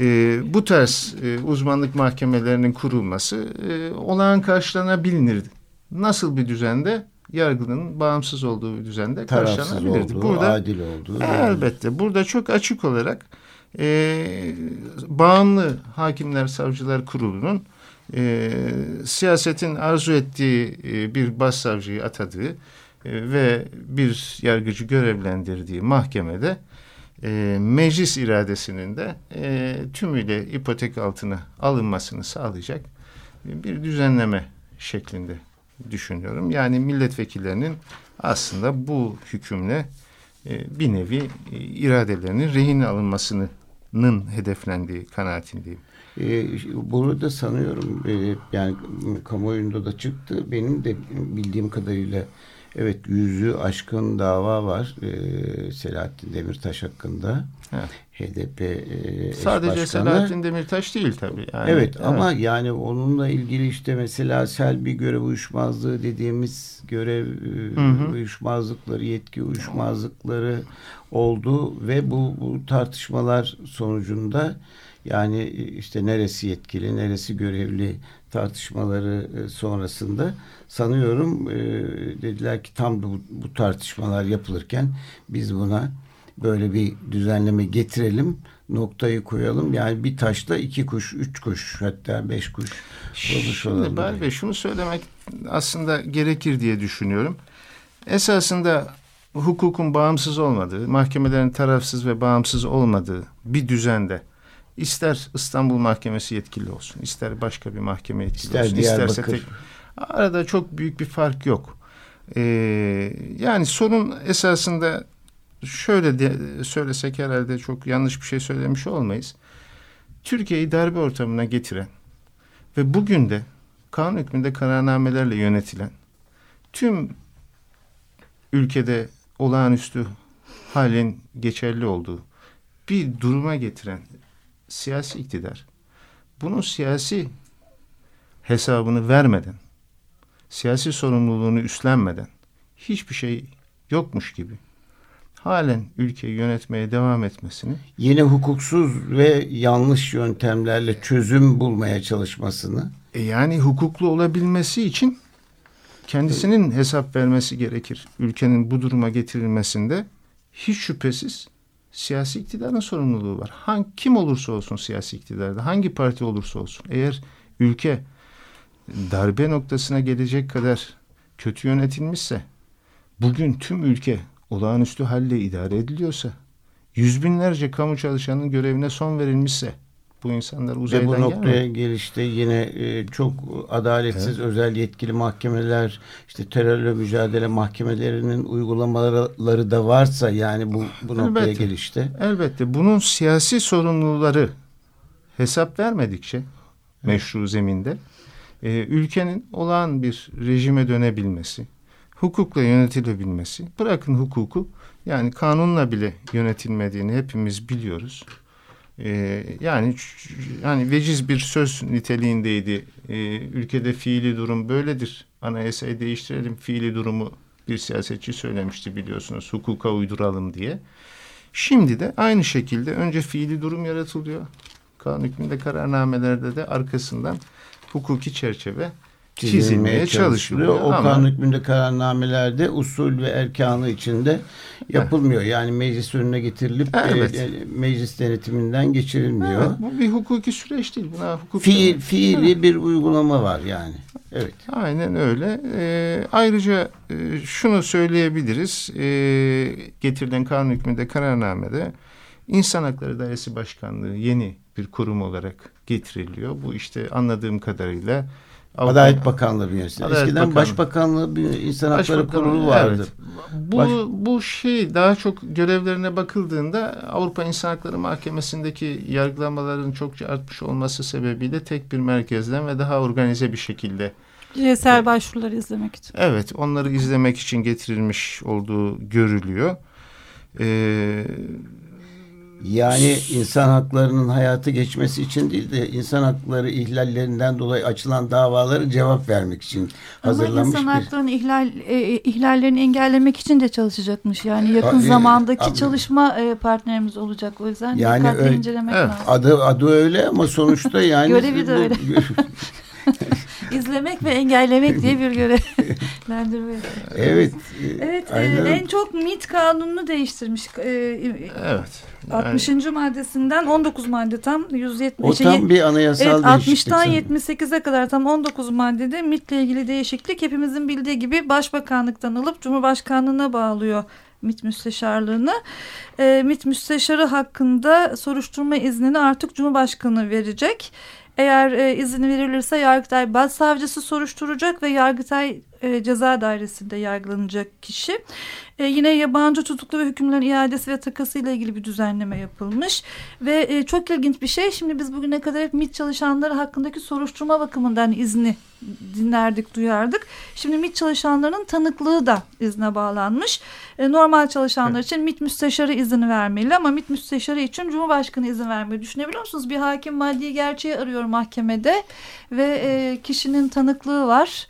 e, bu tarz e, uzmanlık mahkemelerinin kurulması e, olağan karşılanabilir. Nasıl bir düzende? Yargının bağımsız olduğu bir düzende Tarafsız karşılanabilirdi. olduğu, Burada adil olduğu. Elbette. Burada çok açık olarak e, bağımlı hakimler savcılar kurulunun e, siyasetin arzu ettiği e, bir başsavcıyı atadığı e, ve bir yargıcı görevlendirdiği mahkemede e, meclis iradesinin de e, tümüyle ipotek altına alınmasını sağlayacak bir düzenleme şeklinde düşünüyorum. Yani milletvekillerinin aslında bu hükümle e, bir nevi e, iradelerinin rehin alınmasının hedeflendiği kanaatindeyim. E, burada sanıyorum e, yani kamuoyunda da çıktı. Benim de bildiğim kadarıyla evet yüzü aşkın dava var e, Selahattin Demirtaş hakkında. Evet. HDP e, Sadece başkanı. Selahattin Demirtaş değil tabii. Yani, Evet, ama yani onunla ilgili işte mesela Selvi görev uyuşmazlığı dediğimiz görev e, Hı hı. uyuşmazlıkları, yetki uyuşmazlıkları oldu ve bu, bu tartışmalar sonucunda yani işte neresi yetkili, neresi görevli tartışmaları e, sonrasında sanıyorum e, dediler ki tam bu, bu tartışmalar yapılırken biz buna böyle bir düzenleme getirelim noktayı koyalım. Yani bir taşla iki kuş, üç kuş hatta beş kuş Şimdi olalım. Bahri Bey şunu söylemek aslında gerekir diye düşünüyorum. Esasında hukukun bağımsız olmadığı, mahkemelerin tarafsız ve bağımsız olmadığı bir düzende ister İstanbul Mahkemesi yetkili olsun, ister başka bir mahkeme yetkili İster olsun, isterse tek arada çok büyük bir fark yok. Ee, yani sorun esasında şöyle de söylesek herhalde çok yanlış bir şey söylemiş olmayız. Türkiye'yi darbe ortamına getiren ve bugün de kanun hükmünde kararnamelerle yönetilen tüm ülkede olağanüstü halin geçerli olduğu bir duruma getiren siyasi iktidar bunun siyasi hesabını vermeden siyasi sorumluluğunu üstlenmeden hiçbir şey yokmuş gibi halen ülkeyi yönetmeye devam etmesini Yine hukuksuz ve yanlış yöntemlerle çözüm bulmaya çalışmasını E yani hukuklu olabilmesi için kendisinin hesap vermesi gerekir. Ülkenin bu duruma getirilmesinde hiç şüphesiz siyasi iktidarın sorumluluğu var. Hangi, kim olursa olsun siyasi iktidarda, hangi parti olursa olsun. Eğer ülke darbe noktasına gelecek kadar kötü yönetilmişse, bugün tüm ülke olağanüstü halle idare ediliyorsa, yüz binlerce kamu çalışanının görevine son verilmişse, bu insanlar ve uzaydan bu noktaya gelmiyor. gelişte yine e, çok adaletsiz özel yetkili mahkemeler işte terörle mücadele mahkemelerinin uygulamaları da varsa yani bu bu noktaya Elbette. gelişte Elbette bunun siyasi sorumluları hesap vermedikçe meşru zeminde e, ülkenin olağan bir rejime dönebilmesi, hukukla yönetilebilmesi, bırakın hukuku yani kanunla bile yönetilmediğini hepimiz biliyoruz. E, yani yani veciz bir söz niteliğindeydi. E, ülkede fiili durum böyledir. Anayasayı değiştirelim fiili durumu bir siyasetçi söylemişti biliyorsunuz hukuka uyduralım diye. Şimdi de aynı şekilde önce fiili durum yaratılıyor. Kanun hükmünde kararnamelerde de arkasından hukuki çerçeve çizilmeye çalışılıyor. O Ama kanun hükmünde kararnamelerde usul ve erkanı içinde yapılmıyor. Yani meclis önüne getirilip Evet. e, e, meclis denetiminden geçirilmiyor. Evet, bu bir hukuki süreç değil. Buna hukuk Fiil, fiili bir uygulama var yani. Evet. Aynen öyle. Ee, ayrıca e, şunu söyleyebiliriz. Ee, getirilen kanun hükmünde kararnamede İnsan Hakları Dairesi Başkanlığı yeni bir kurum olarak getiriliyor. Bu işte anladığım kadarıyla Avrupa- Adalet Bakanlığı bünyesinde. Adalet Eskiden Bakanlığı. Başbakanlığı bir insan hakları kurulu vardı. evet. Bu Baş- bu şey daha çok görevlerine bakıldığında Avrupa İnsan Hakları Mahkemesi'ndeki yargılamaların çokça artmış olması sebebiyle tek bir merkezden ve daha organize bir şekilde Cinsel başvuruları izlemek için. Evet, onları izlemek için getirilmiş olduğu görülüyor. Ee, Yani insan haklarının hayatı geçmesi için değil de insan hakları ihlallerinden dolayı açılan davaları cevap vermek için Ama hazırlanmış insan bir haklarının ihlal, e, ihlallerini engellemek için de çalışacakmış. Yani yakın Aa, e, zamandaki abi- çalışma e, partnerimiz olacak. O yüzden Yani dikkatli öyle- incelemek Evet. lazım. adı adı öyle ama sonuçta yani (laughs) Görevi de bu- öyle. (laughs) (laughs) İzlemek ve engellemek diye bir görevlendirme. evet. e, Evet, e, aynen. en çok MİT kanununu değiştirmiş. E, evet. yani- 60. maddesinden 19 madde tam 170. o tam bir anayasal Evet değişiklik. 60'tan sanırım. 78'e kadar tam 19 maddede MİT'le ilgili değişiklik hepimizin bildiği gibi Başbakanlıktan alıp Cumhurbaşkanlığına bağlıyor MİT müsteşarlığını. E, MİT müsteşarı hakkında soruşturma iznini artık Cumhurbaşkanı verecek. Eğer e, izin verilirse Yargıtay Başsavcısı soruşturacak ve Yargıtay e, Ceza Dairesi'nde yargılanacak kişi. E, yine yabancı tutuklu ve hükümlerin iadesi ve takası ile ilgili bir düzenleme yapılmış. Ve e, çok ilginç bir şey. Şimdi biz bugüne kadar hep MİT çalışanları hakkındaki soruşturma bakımından izni dinlerdik, duyardık. Şimdi MİT çalışanlarının tanıklığı da izne bağlanmış. E, normal çalışanlar için MİT müsteşarı izin vermeli ama MİT müsteşarı için Cumhurbaşkanı izin vermeyi düşünebiliyor musunuz? Bir hakim maddi gerçeği arıyor mahkemede ve e, kişinin tanıklığı var.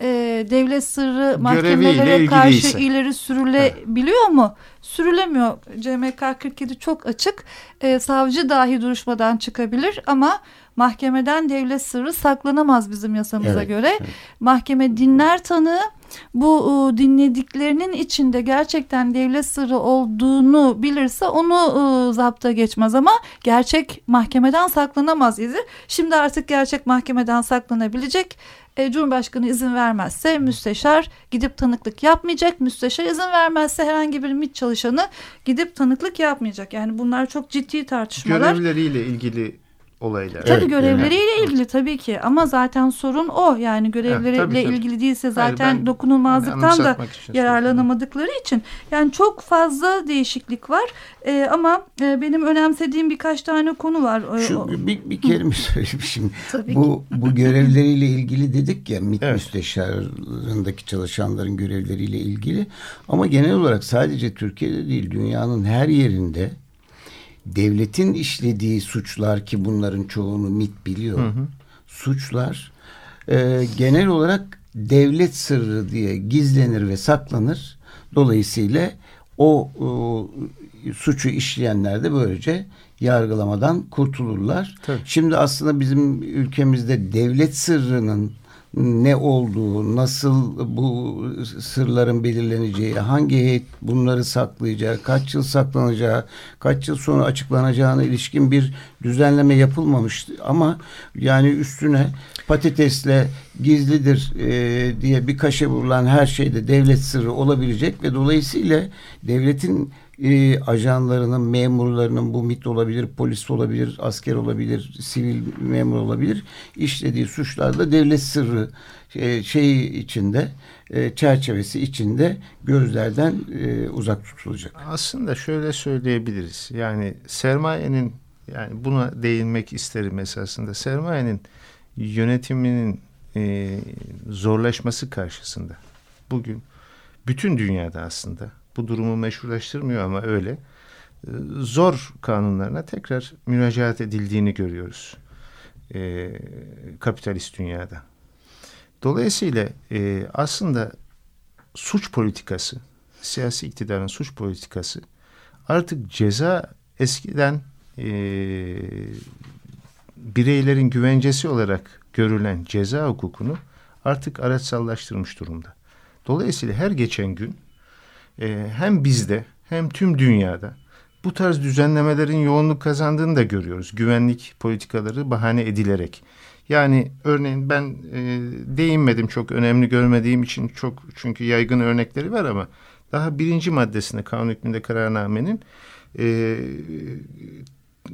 E, devlet sırrı mahkemelere karşı ileri sürülebiliyor mu? Sürülemiyor. CMK 47 çok açık. E, savcı dahi duruşmadan çıkabilir ama mahkemeden devlet sırrı saklanamaz bizim yasamıza Evet, göre. evet. Mahkeme dinler tanığı bu e, dinlediklerinin içinde gerçekten devlet sırrı olduğunu bilirse onu e, zapta geçmez ama gerçek mahkemeden saklanamaz izi. Şimdi artık gerçek mahkemeden saklanabilecek. E, Cumhurbaşkanı izin vermezse müsteşar gidip tanıklık yapmayacak. Müsteşar izin vermezse herhangi bir MİT çalışanı gidip tanıklık yapmayacak. Yani bunlar çok ciddi tartışmalar. görevleriyle ilgili olaylar. Tabii Evet, görevleriyle ilgili tabii ki ama zaten sorun o yani görevleriyle tabii, tabii. ilgili değilse Hayır, zaten ben- dokunulmazlıktan da için yararlanamadıkları için yani çok fazla değişiklik var Ee, ama e, benim önemsediğim birkaç tane konu var. Ee, Şu bir, bir kelime (laughs) söyleyeyim şimdi. Tabii bu bu görevleriyle ilgili dedik ya MİT Evet. müsteşarlığındaki çalışanların görevleriyle ilgili ama genel olarak sadece Türkiye'de değil dünyanın her yerinde devletin işlediği suçlar ki bunların çoğunu MİT biliyor. Suçlar e, genel olarak devlet sırrı diye gizlenir ve saklanır. Dolayısıyla o e, suçu işleyenler de böylece yargılamadan kurtulurlar. Tabii. Şimdi aslında bizim ülkemizde devlet sırrının ne olduğu, nasıl bu sırların belirleneceği, hangi heyet bunları saklayacağı, kaç yıl saklanacağı, kaç yıl sonra açıklanacağına ilişkin bir düzenleme yapılmamış. Ama yani üstüne patatesle gizlidir e, diye bir kaşe vurulan her şeyde devlet sırrı olabilecek ve dolayısıyla devletin e, ajanlarının, memurlarının bu MİT olabilir, polis olabilir, asker olabilir, sivil memur olabilir. işlediği suçlarda devlet sırrı e, şeyi içinde, e, çerçevesi içinde gözlerden e, uzak tutulacak. Aslında şöyle söyleyebiliriz. Yani sermayenin yani buna değinmek isterim esasında. Sermayenin yönetiminin e, zorlaşması karşısında bugün bütün dünyada aslında bu durumu meşrulaştırmıyor ama öyle e, zor kanunlarına tekrar müracaat edildiğini görüyoruz e, kapitalist dünyada. Dolayısıyla e, aslında suç politikası, siyasi iktidarın suç politikası artık ceza eskiden e, bireylerin güvencesi olarak görülen ceza hukukunu artık araçsallaştırmış durumda. Dolayısıyla her geçen gün e, hem bizde hem tüm dünyada bu tarz düzenlemelerin yoğunluk kazandığını da görüyoruz. Güvenlik politikaları bahane edilerek. Yani örneğin ben e, değinmedim çok önemli görmediğim için çok çünkü yaygın örnekleri var ama daha birinci maddesinde kanun hükmünde kararnamenin e,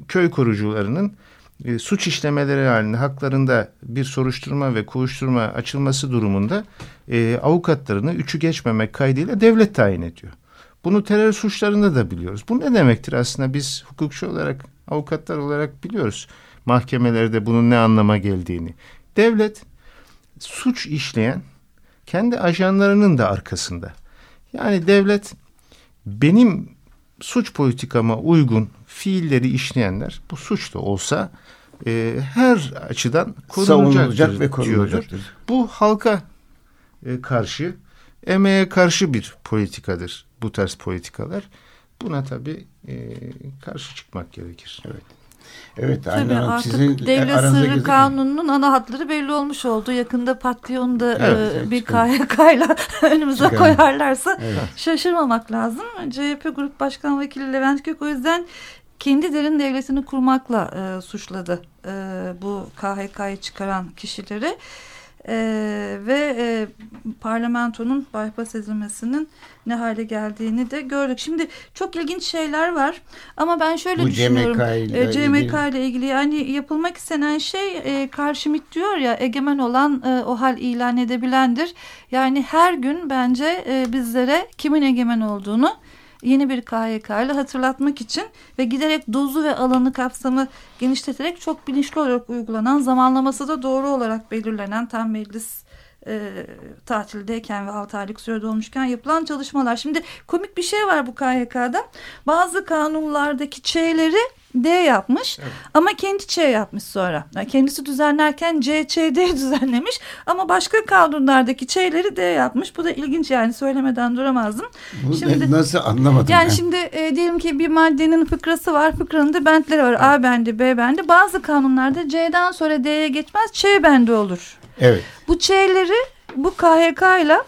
köy korucularının e, suç işlemeleri halinde haklarında bir soruşturma ve kovuşturma açılması durumunda e, avukatlarını üçü geçmemek kaydıyla devlet tayin ediyor. Bunu terör suçlarında da biliyoruz. Bu ne demektir aslında biz hukukçu olarak, avukatlar olarak biliyoruz mahkemelerde bunun ne anlama geldiğini. Devlet suç işleyen kendi ajanlarının da arkasında. Yani devlet benim suç politikama uygun fiilleri işleyenler bu suç da olsa e, her açıdan Savunulacak korunacaktır ve diyordur. Bu halka e, karşı, emeğe karşı bir politikadır bu tarz politikalar. Buna tabii e, karşı çıkmak gerekir. Evet. Evet Tabii Aynen artık sizin devlet aranızdaki- sırrı kanununun ana hatları belli olmuş oldu. Yakında Patyon'u da Evet, e, bir çıkarım. KYK ile (laughs) önümüze Çıkarım. koyarlarsa Evet. şaşırmamak lazım. CHP Grup Başkan Vekili Levent Kök o yüzden kendi derin devletini kurmakla e, suçladı e, bu KHK'yı çıkaran kişileri. E, ve e, parlamentonun bypass edilmesinin ne hale geldiğini de gördük. Şimdi çok ilginç şeyler var ama ben şöyle Bu düşünüyorum. CMK ile E, CMK ile ilgili yani yapılmak istenen şey e, karşımit diyor ya egemen olan e, o hal ilan edebilendir. Yani her gün bence e, bizlere kimin egemen olduğunu yeni bir KYK ile hatırlatmak için ve giderek dozu ve alanı kapsamı genişleterek çok bilinçli olarak uygulanan zamanlaması da doğru olarak belirlenen tam meclis e, tatildeyken ve 6 aylık sürede olmuşken yapılan çalışmalar. Şimdi komik bir şey var bu KYK'da. Bazı kanunlardaki şeyleri D yapmış ama kendi Ç yapmış sonra. Yani kendisi düzenlerken C, Ç, D (laughs) düzenlemiş ama başka kanunlardaki Ç'leri D yapmış. Bu da ilginç yani söylemeden duramazdım. Bu Şimdi- nasıl anlamadım Yani ben. şimdi e, diyelim ki bir maddenin fıkrası var. Fıkranın da bentleri var. A bendi, B bendi. Bazı kanunlarda C'den sonra D'ye geçmez. Ç bendi olur. Evet. Bu Ç'leri bu KHK ile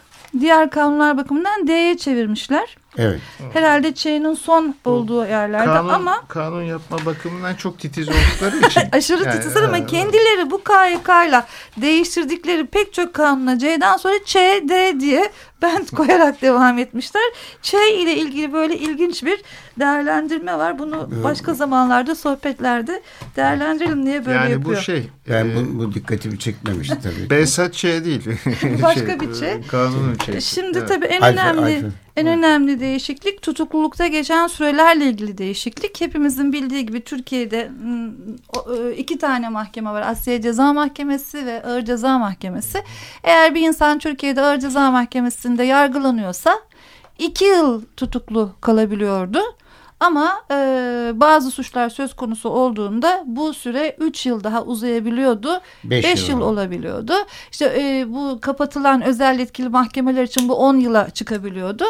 diğer kanunlar bakımından D'ye çevirmişler. Evet. Herhalde Ç'nin son olduğu yerlerde Kanun, ama kanun yapma bakımından çok titiz oldukları için. (laughs) aşırı Yani, titizler ama e, kendileri bu KHK ile değiştirdikleri pek çok kanuna C'den sonra Ç, D diye bent (laughs) koyarak devam etmişler. Ç ile ilgili böyle ilginç bir değerlendirme var. Bunu başka zamanlarda sohbetlerde değerlendirelim diye böyle yani yapıyor. bu şey. Ben e, bu, bu dikkatimi çekmemişti tabii. (laughs) Behzat (laughs) şey değil. Başka bir şey. Kanunun şey. Şimdi Evet. tabii en Alfa- önemli alfa. en önemli değişiklik tutuklulukta geçen sürelerle ilgili değişiklik. Hepimizin bildiği gibi Türkiye'de e, iki tane mahkeme var. Asya Ceza Mahkemesi ve Ağır Ceza Mahkemesi. Eğer bir insan Türkiye'de Ağır Ceza Mahkemesi'nde yargılanıyorsa iki yıl tutuklu kalabiliyordu. Ama e, bazı suçlar söz konusu olduğunda bu süre 3 yıl daha uzayabiliyordu. 5 Beş yıl, yıl. olabiliyordu. İşte e, bu kapatılan özel yetkili mahkemeler için bu 10 yıla çıkabiliyordu.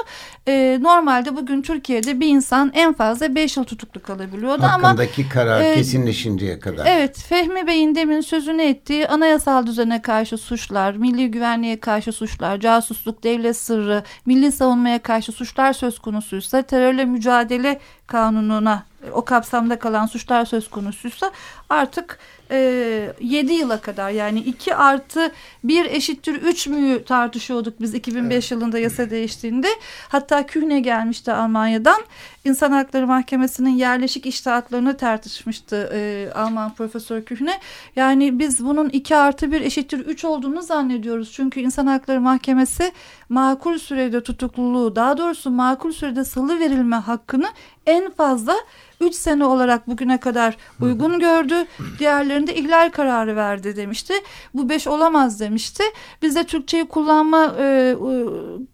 E, normalde bugün Türkiye'de bir insan en fazla 5 yıl tutuklu kalabiliyordu ama Hakkındaki karar e, kesinleşinceye kadar. Evet, Fehmi Bey'in demin sözünü ettiği anayasal düzene karşı suçlar, milli güvenliğe karşı suçlar, casusluk, devlet sırrı, milli savunmaya karşı suçlar söz konusuysa, terörle mücadele kanununa o kapsamda kalan suçlar söz konusuysa artık e, 7 yıla kadar yani 2 artı 1 eşittir 3 müyü tartışıyorduk biz 2005 yılında yasa değiştiğinde. Hatta Kühne gelmişti Almanya'dan. İnsan Hakları Mahkemesi'nin yerleşik iştahatlarını tartışmıştı e, Alman Profesör Kühne. Yani biz bunun 2 artı 1 eşittir 3 olduğunu zannediyoruz. Çünkü İnsan Hakları Mahkemesi makul sürede tutukluluğu daha doğrusu makul sürede salı verilme hakkını en fazla 3 sene olarak bugüne kadar uygun gördü. Diğerlerinde ihlal kararı verdi demişti. Bu 5 olamaz demişti. Biz de Türkçeyi kullanma e, e,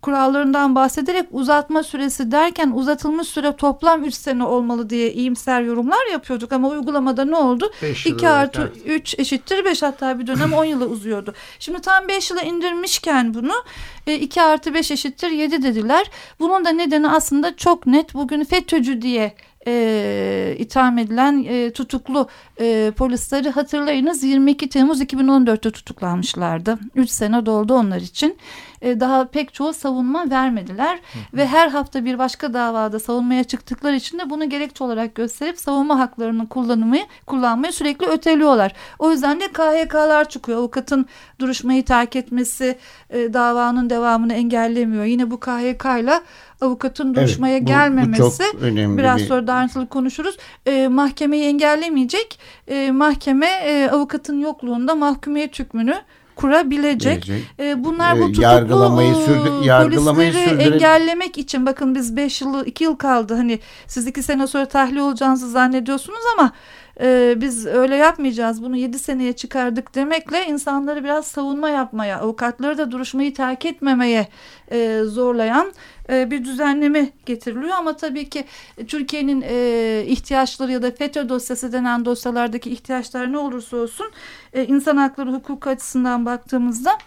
kurallarından bahsederek uzatma süresi derken uzatılmış süre toplam 3 sene olmalı diye iyimser yorumlar yapıyorduk. Ama uygulamada ne oldu? Beş yıl 2 artı olarak, 3 eşittir 5 hatta bir dönem 10 yıla uzuyordu. Şimdi tam 5 yıla indirmişken bunu 2 artı 5 eşittir 7 dediler. Bunun da nedeni aslında çok net. Bugün FETÖ'cü diye e, itham edilen e, tutuklu e, polisleri hatırlayınız 22 Temmuz 2014'te tutuklanmışlardı. 3 sene doldu onlar için. E, daha pek çoğu savunma vermediler ve her hafta bir başka davada savunmaya çıktıkları için de bunu gerekçe olarak gösterip savunma haklarının kullanmayı kullanmayı sürekli öteliyorlar. O yüzden de KHK'lar çıkıyor. Avukatın duruşmayı terk etmesi e, davanın devamını engellemiyor. Yine bu KHK ile avukatın duruşmaya Evet, bu- bu gelmemesi önemli biraz bir- sonra da ayrıntılı konuşuruz. E, mahkemeyi engellemeyecek. E, mahkeme e, avukatın yokluğunda mahkumiyet hükmünü kurabilecek. E, bunlar bu tutuklu yargılamayı e, sürdü- yargılamayı polisleri sürdüre- engellemek için bakın biz 5 yıl 2 yıl kaldı hani siz 2 sene sonra tahliye olacağınızı zannediyorsunuz ama e, biz öyle yapmayacağız bunu 7 seneye çıkardık demekle insanları biraz savunma yapmaya avukatları da duruşmayı terk etmemeye e, zorlayan e, bir düzenleme getiriliyor. Ama tabii ki Türkiye'nin e, ihtiyaçları ya da FETÖ dosyası denen dosyalardaki ihtiyaçlar ne olursa olsun e, insan hakları hukuku açısından baktığımızda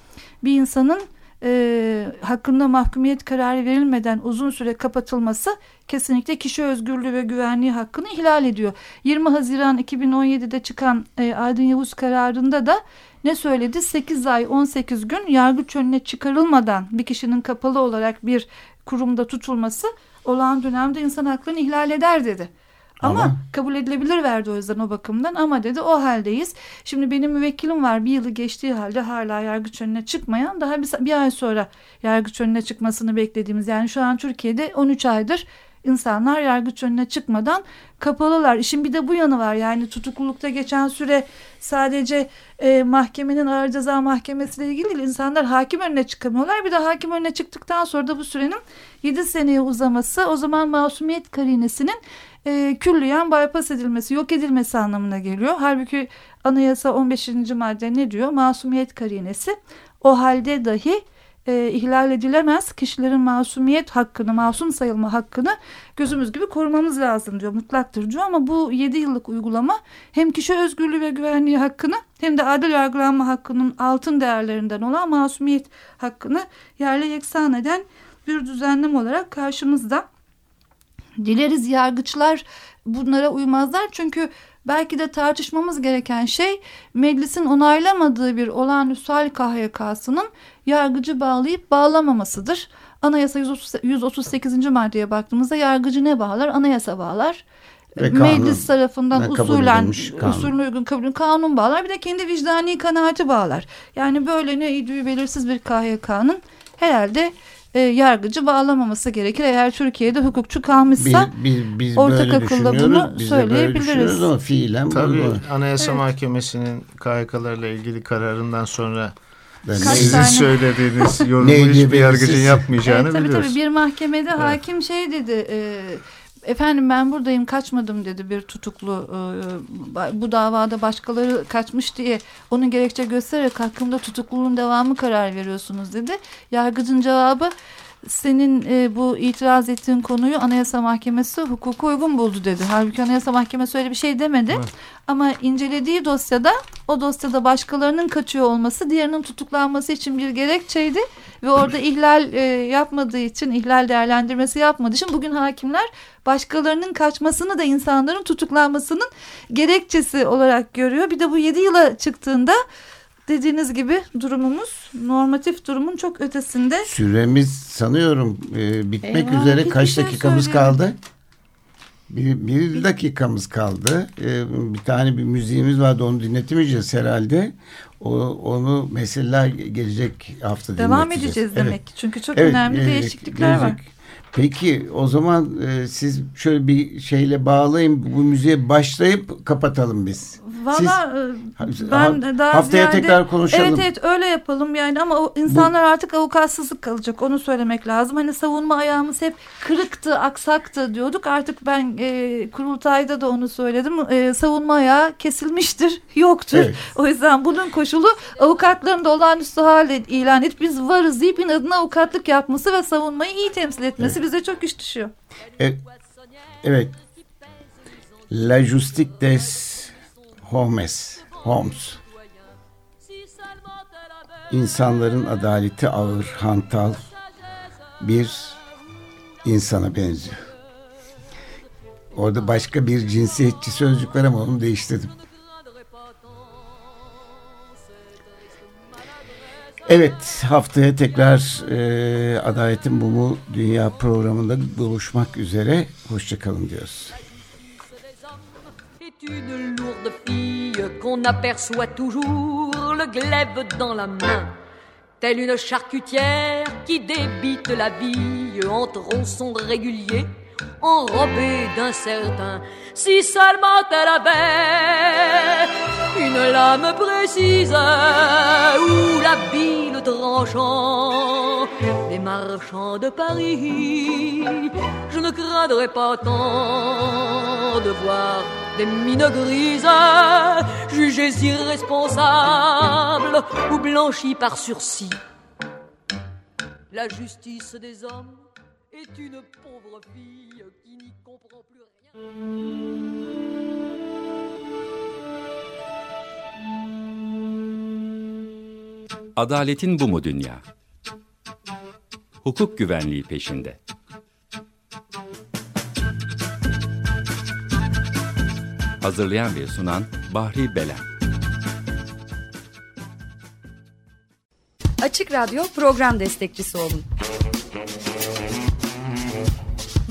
bir insanın e, hakkında mahkumiyet kararı verilmeden uzun süre kapatılması kesinlikle kişi özgürlüğü ve güvenliği hakkını ihlal ediyor. 20 Haziran 2017'de çıkan e, Aydın Yavuz kararında da ne söyledi? 8 ay 18 gün yargıç önüne çıkarılmadan bir kişinin kapalı olarak bir kurumda tutulması olağan dönemde insan haklarını ihlal eder dedi. Ama, Ama- kabul edilebilir verdi o yüzden o bakımdan ama dedi o haldeyiz. Şimdi benim müvekkilim var bir yılı geçtiği halde hala yargıç önüne çıkmayan daha bir, bir ay sonra yargıç önüne çıkmasını beklediğimiz yani şu an Türkiye'de 13 aydır insanlar yargıç önüne çıkmadan kapalılar. İşin bir de bu yanı var yani tutuklulukta geçen süre sadece e, mahkemenin ağır ceza mahkemesiyle ilgili değil insanlar hakim önüne çıkamıyorlar. Bir de hakim önüne çıktıktan sonra da bu sürenin 7 seneye uzaması o zaman masumiyet karinesinin e, külliyen bypass edilmesi, yok edilmesi anlamına geliyor. Halbuki anayasa 15. madde ne diyor? Masumiyet karinesi o halde dahi e, ihlal edilemez kişilerin masumiyet hakkını, masum sayılma hakkını gözümüz gibi korumamız lazım diyor. Mutlaktır diyor ama bu 7 yıllık uygulama hem kişi özgürlüğü ve güvenliği hakkını hem de adil yargılanma hakkının altın değerlerinden olan masumiyet hakkını yerle yeksan eden bir düzenleme olarak karşımızda. Dileriz yargıçlar bunlara uymazlar çünkü belki de tartışmamız gereken şey meclisin onaylamadığı bir olağanüstü hal KHK'sının yargıcı bağlayıp bağlamamasıdır. Anayasa 130 138. maddeye baktığımızda yargıcı ne bağlar? Anayasa bağlar. Ve Meclis tarafından usulen usulüne uygun kabul kanun bağlar. Bir de kendi vicdani kanaati bağlar. Yani böyle ne idüğü belirsiz bir KHK'nın herhalde e, yargıcı bağlamaması gerekir. Eğer Türkiye'de hukukçu Biz, kalmışsa biz, biz ortak böyle akılla bunu biz söyleyebiliriz. ama fiilen Tabii bu. Anayasa Evet. Mahkemesi'nin KHK'larla ilgili kararından sonra Ben Kaç sizin tane- söylediğiniz (laughs) yorumu hiçbir yargıcın yapmayacağını Evet, tabii biliyoruz. tabii bir mahkemede hakim şey dedi e, efendim ben buradayım kaçmadım dedi bir tutuklu e, bu davada başkaları kaçmış diye onu gerekçe göstererek hakkımda tutukluluğun devamı karar veriyorsunuz dedi. Yargıcın cevabı senin e, bu itiraz ettiğin konuyu Anayasa Mahkemesi hukuka uygun buldu dedi. Halbuki Anayasa Mahkemesi öyle bir şey demedi. Evet. Ama incelediği dosyada o dosyada başkalarının kaçıyor olması diğerinin tutuklanması için bir gerekçeydi. Ve orada ihlal e, yapmadığı için, ihlal değerlendirmesi yapmadığı için bugün hakimler başkalarının kaçmasını da insanların tutuklanmasının gerekçesi olarak görüyor. Bir de bu 7 yıla çıktığında dediğiniz gibi durumumuz normatif durumun çok ötesinde. Süremiz sanıyorum e, bitmek Eyvah, üzere. Kaç şey dakikamız kaldı? Bir, bir dakikamız kaldı. E, bir tane bir müziğimiz vardı onu dinletemeyeceğiz herhalde. O, onu mesela gelecek hafta Devam dinleteceğiz. edeceğiz Evet. demek ki. Çünkü çok Evet, önemli gelecek- değişiklikler var. Peki o zaman e, siz şöyle bir şeyle bağlayın bu müziğe başlayıp kapatalım biz. Valla e, ben ha- daha haftaya ziyade- tekrar konuşalım. Evet evet öyle yapalım yani ama o insanlar artık avukatsızlık kalacak onu söylemek lazım. Hani savunma ayağımız hep kırıktı aksaktı diyorduk artık ben e, kurultayda da onu söyledim E, savunma ayağı kesilmiştir (laughs) yoktur. Evet. O yüzden bunun koşulu avukatların da olağanüstü hale ilan edip biz varız deyip inadına avukatlık yapması ve savunmayı iyi temsil etmesi bize çok iş düşüyor. E- evet. La Justice des Homes. Homes. İnsanların adaleti ağır, hantal bir insana benziyor. Orada başka bir cinsiyetçi sözcük var ama onu değiştirdim. Evet haftaya tekrar e, Adaletin Mumu Dünya programında buluşmak üzere. Hoşçakalın diyoruz. une lourde fille qu'on aperçoit toujours le glaive dans la main. Telle une charcutière qui débite la vie en tronçons réguliers, enrobée d'un certain. Si seulement elle avait une lame précise ou la bile tranchant les marchands de Paris. Je ne craindrais pas tant de voir des mines grises jugées irresponsables ou blanchies par sursis. La justice des hommes est une pauvre fille qui n'y comprend plus rien. Adaletin bu mu dünya? Hukuk güvenliği peşinde. Hazırlayan ve sunan Bahri Belen. Açık Radyo program destekçisi olun.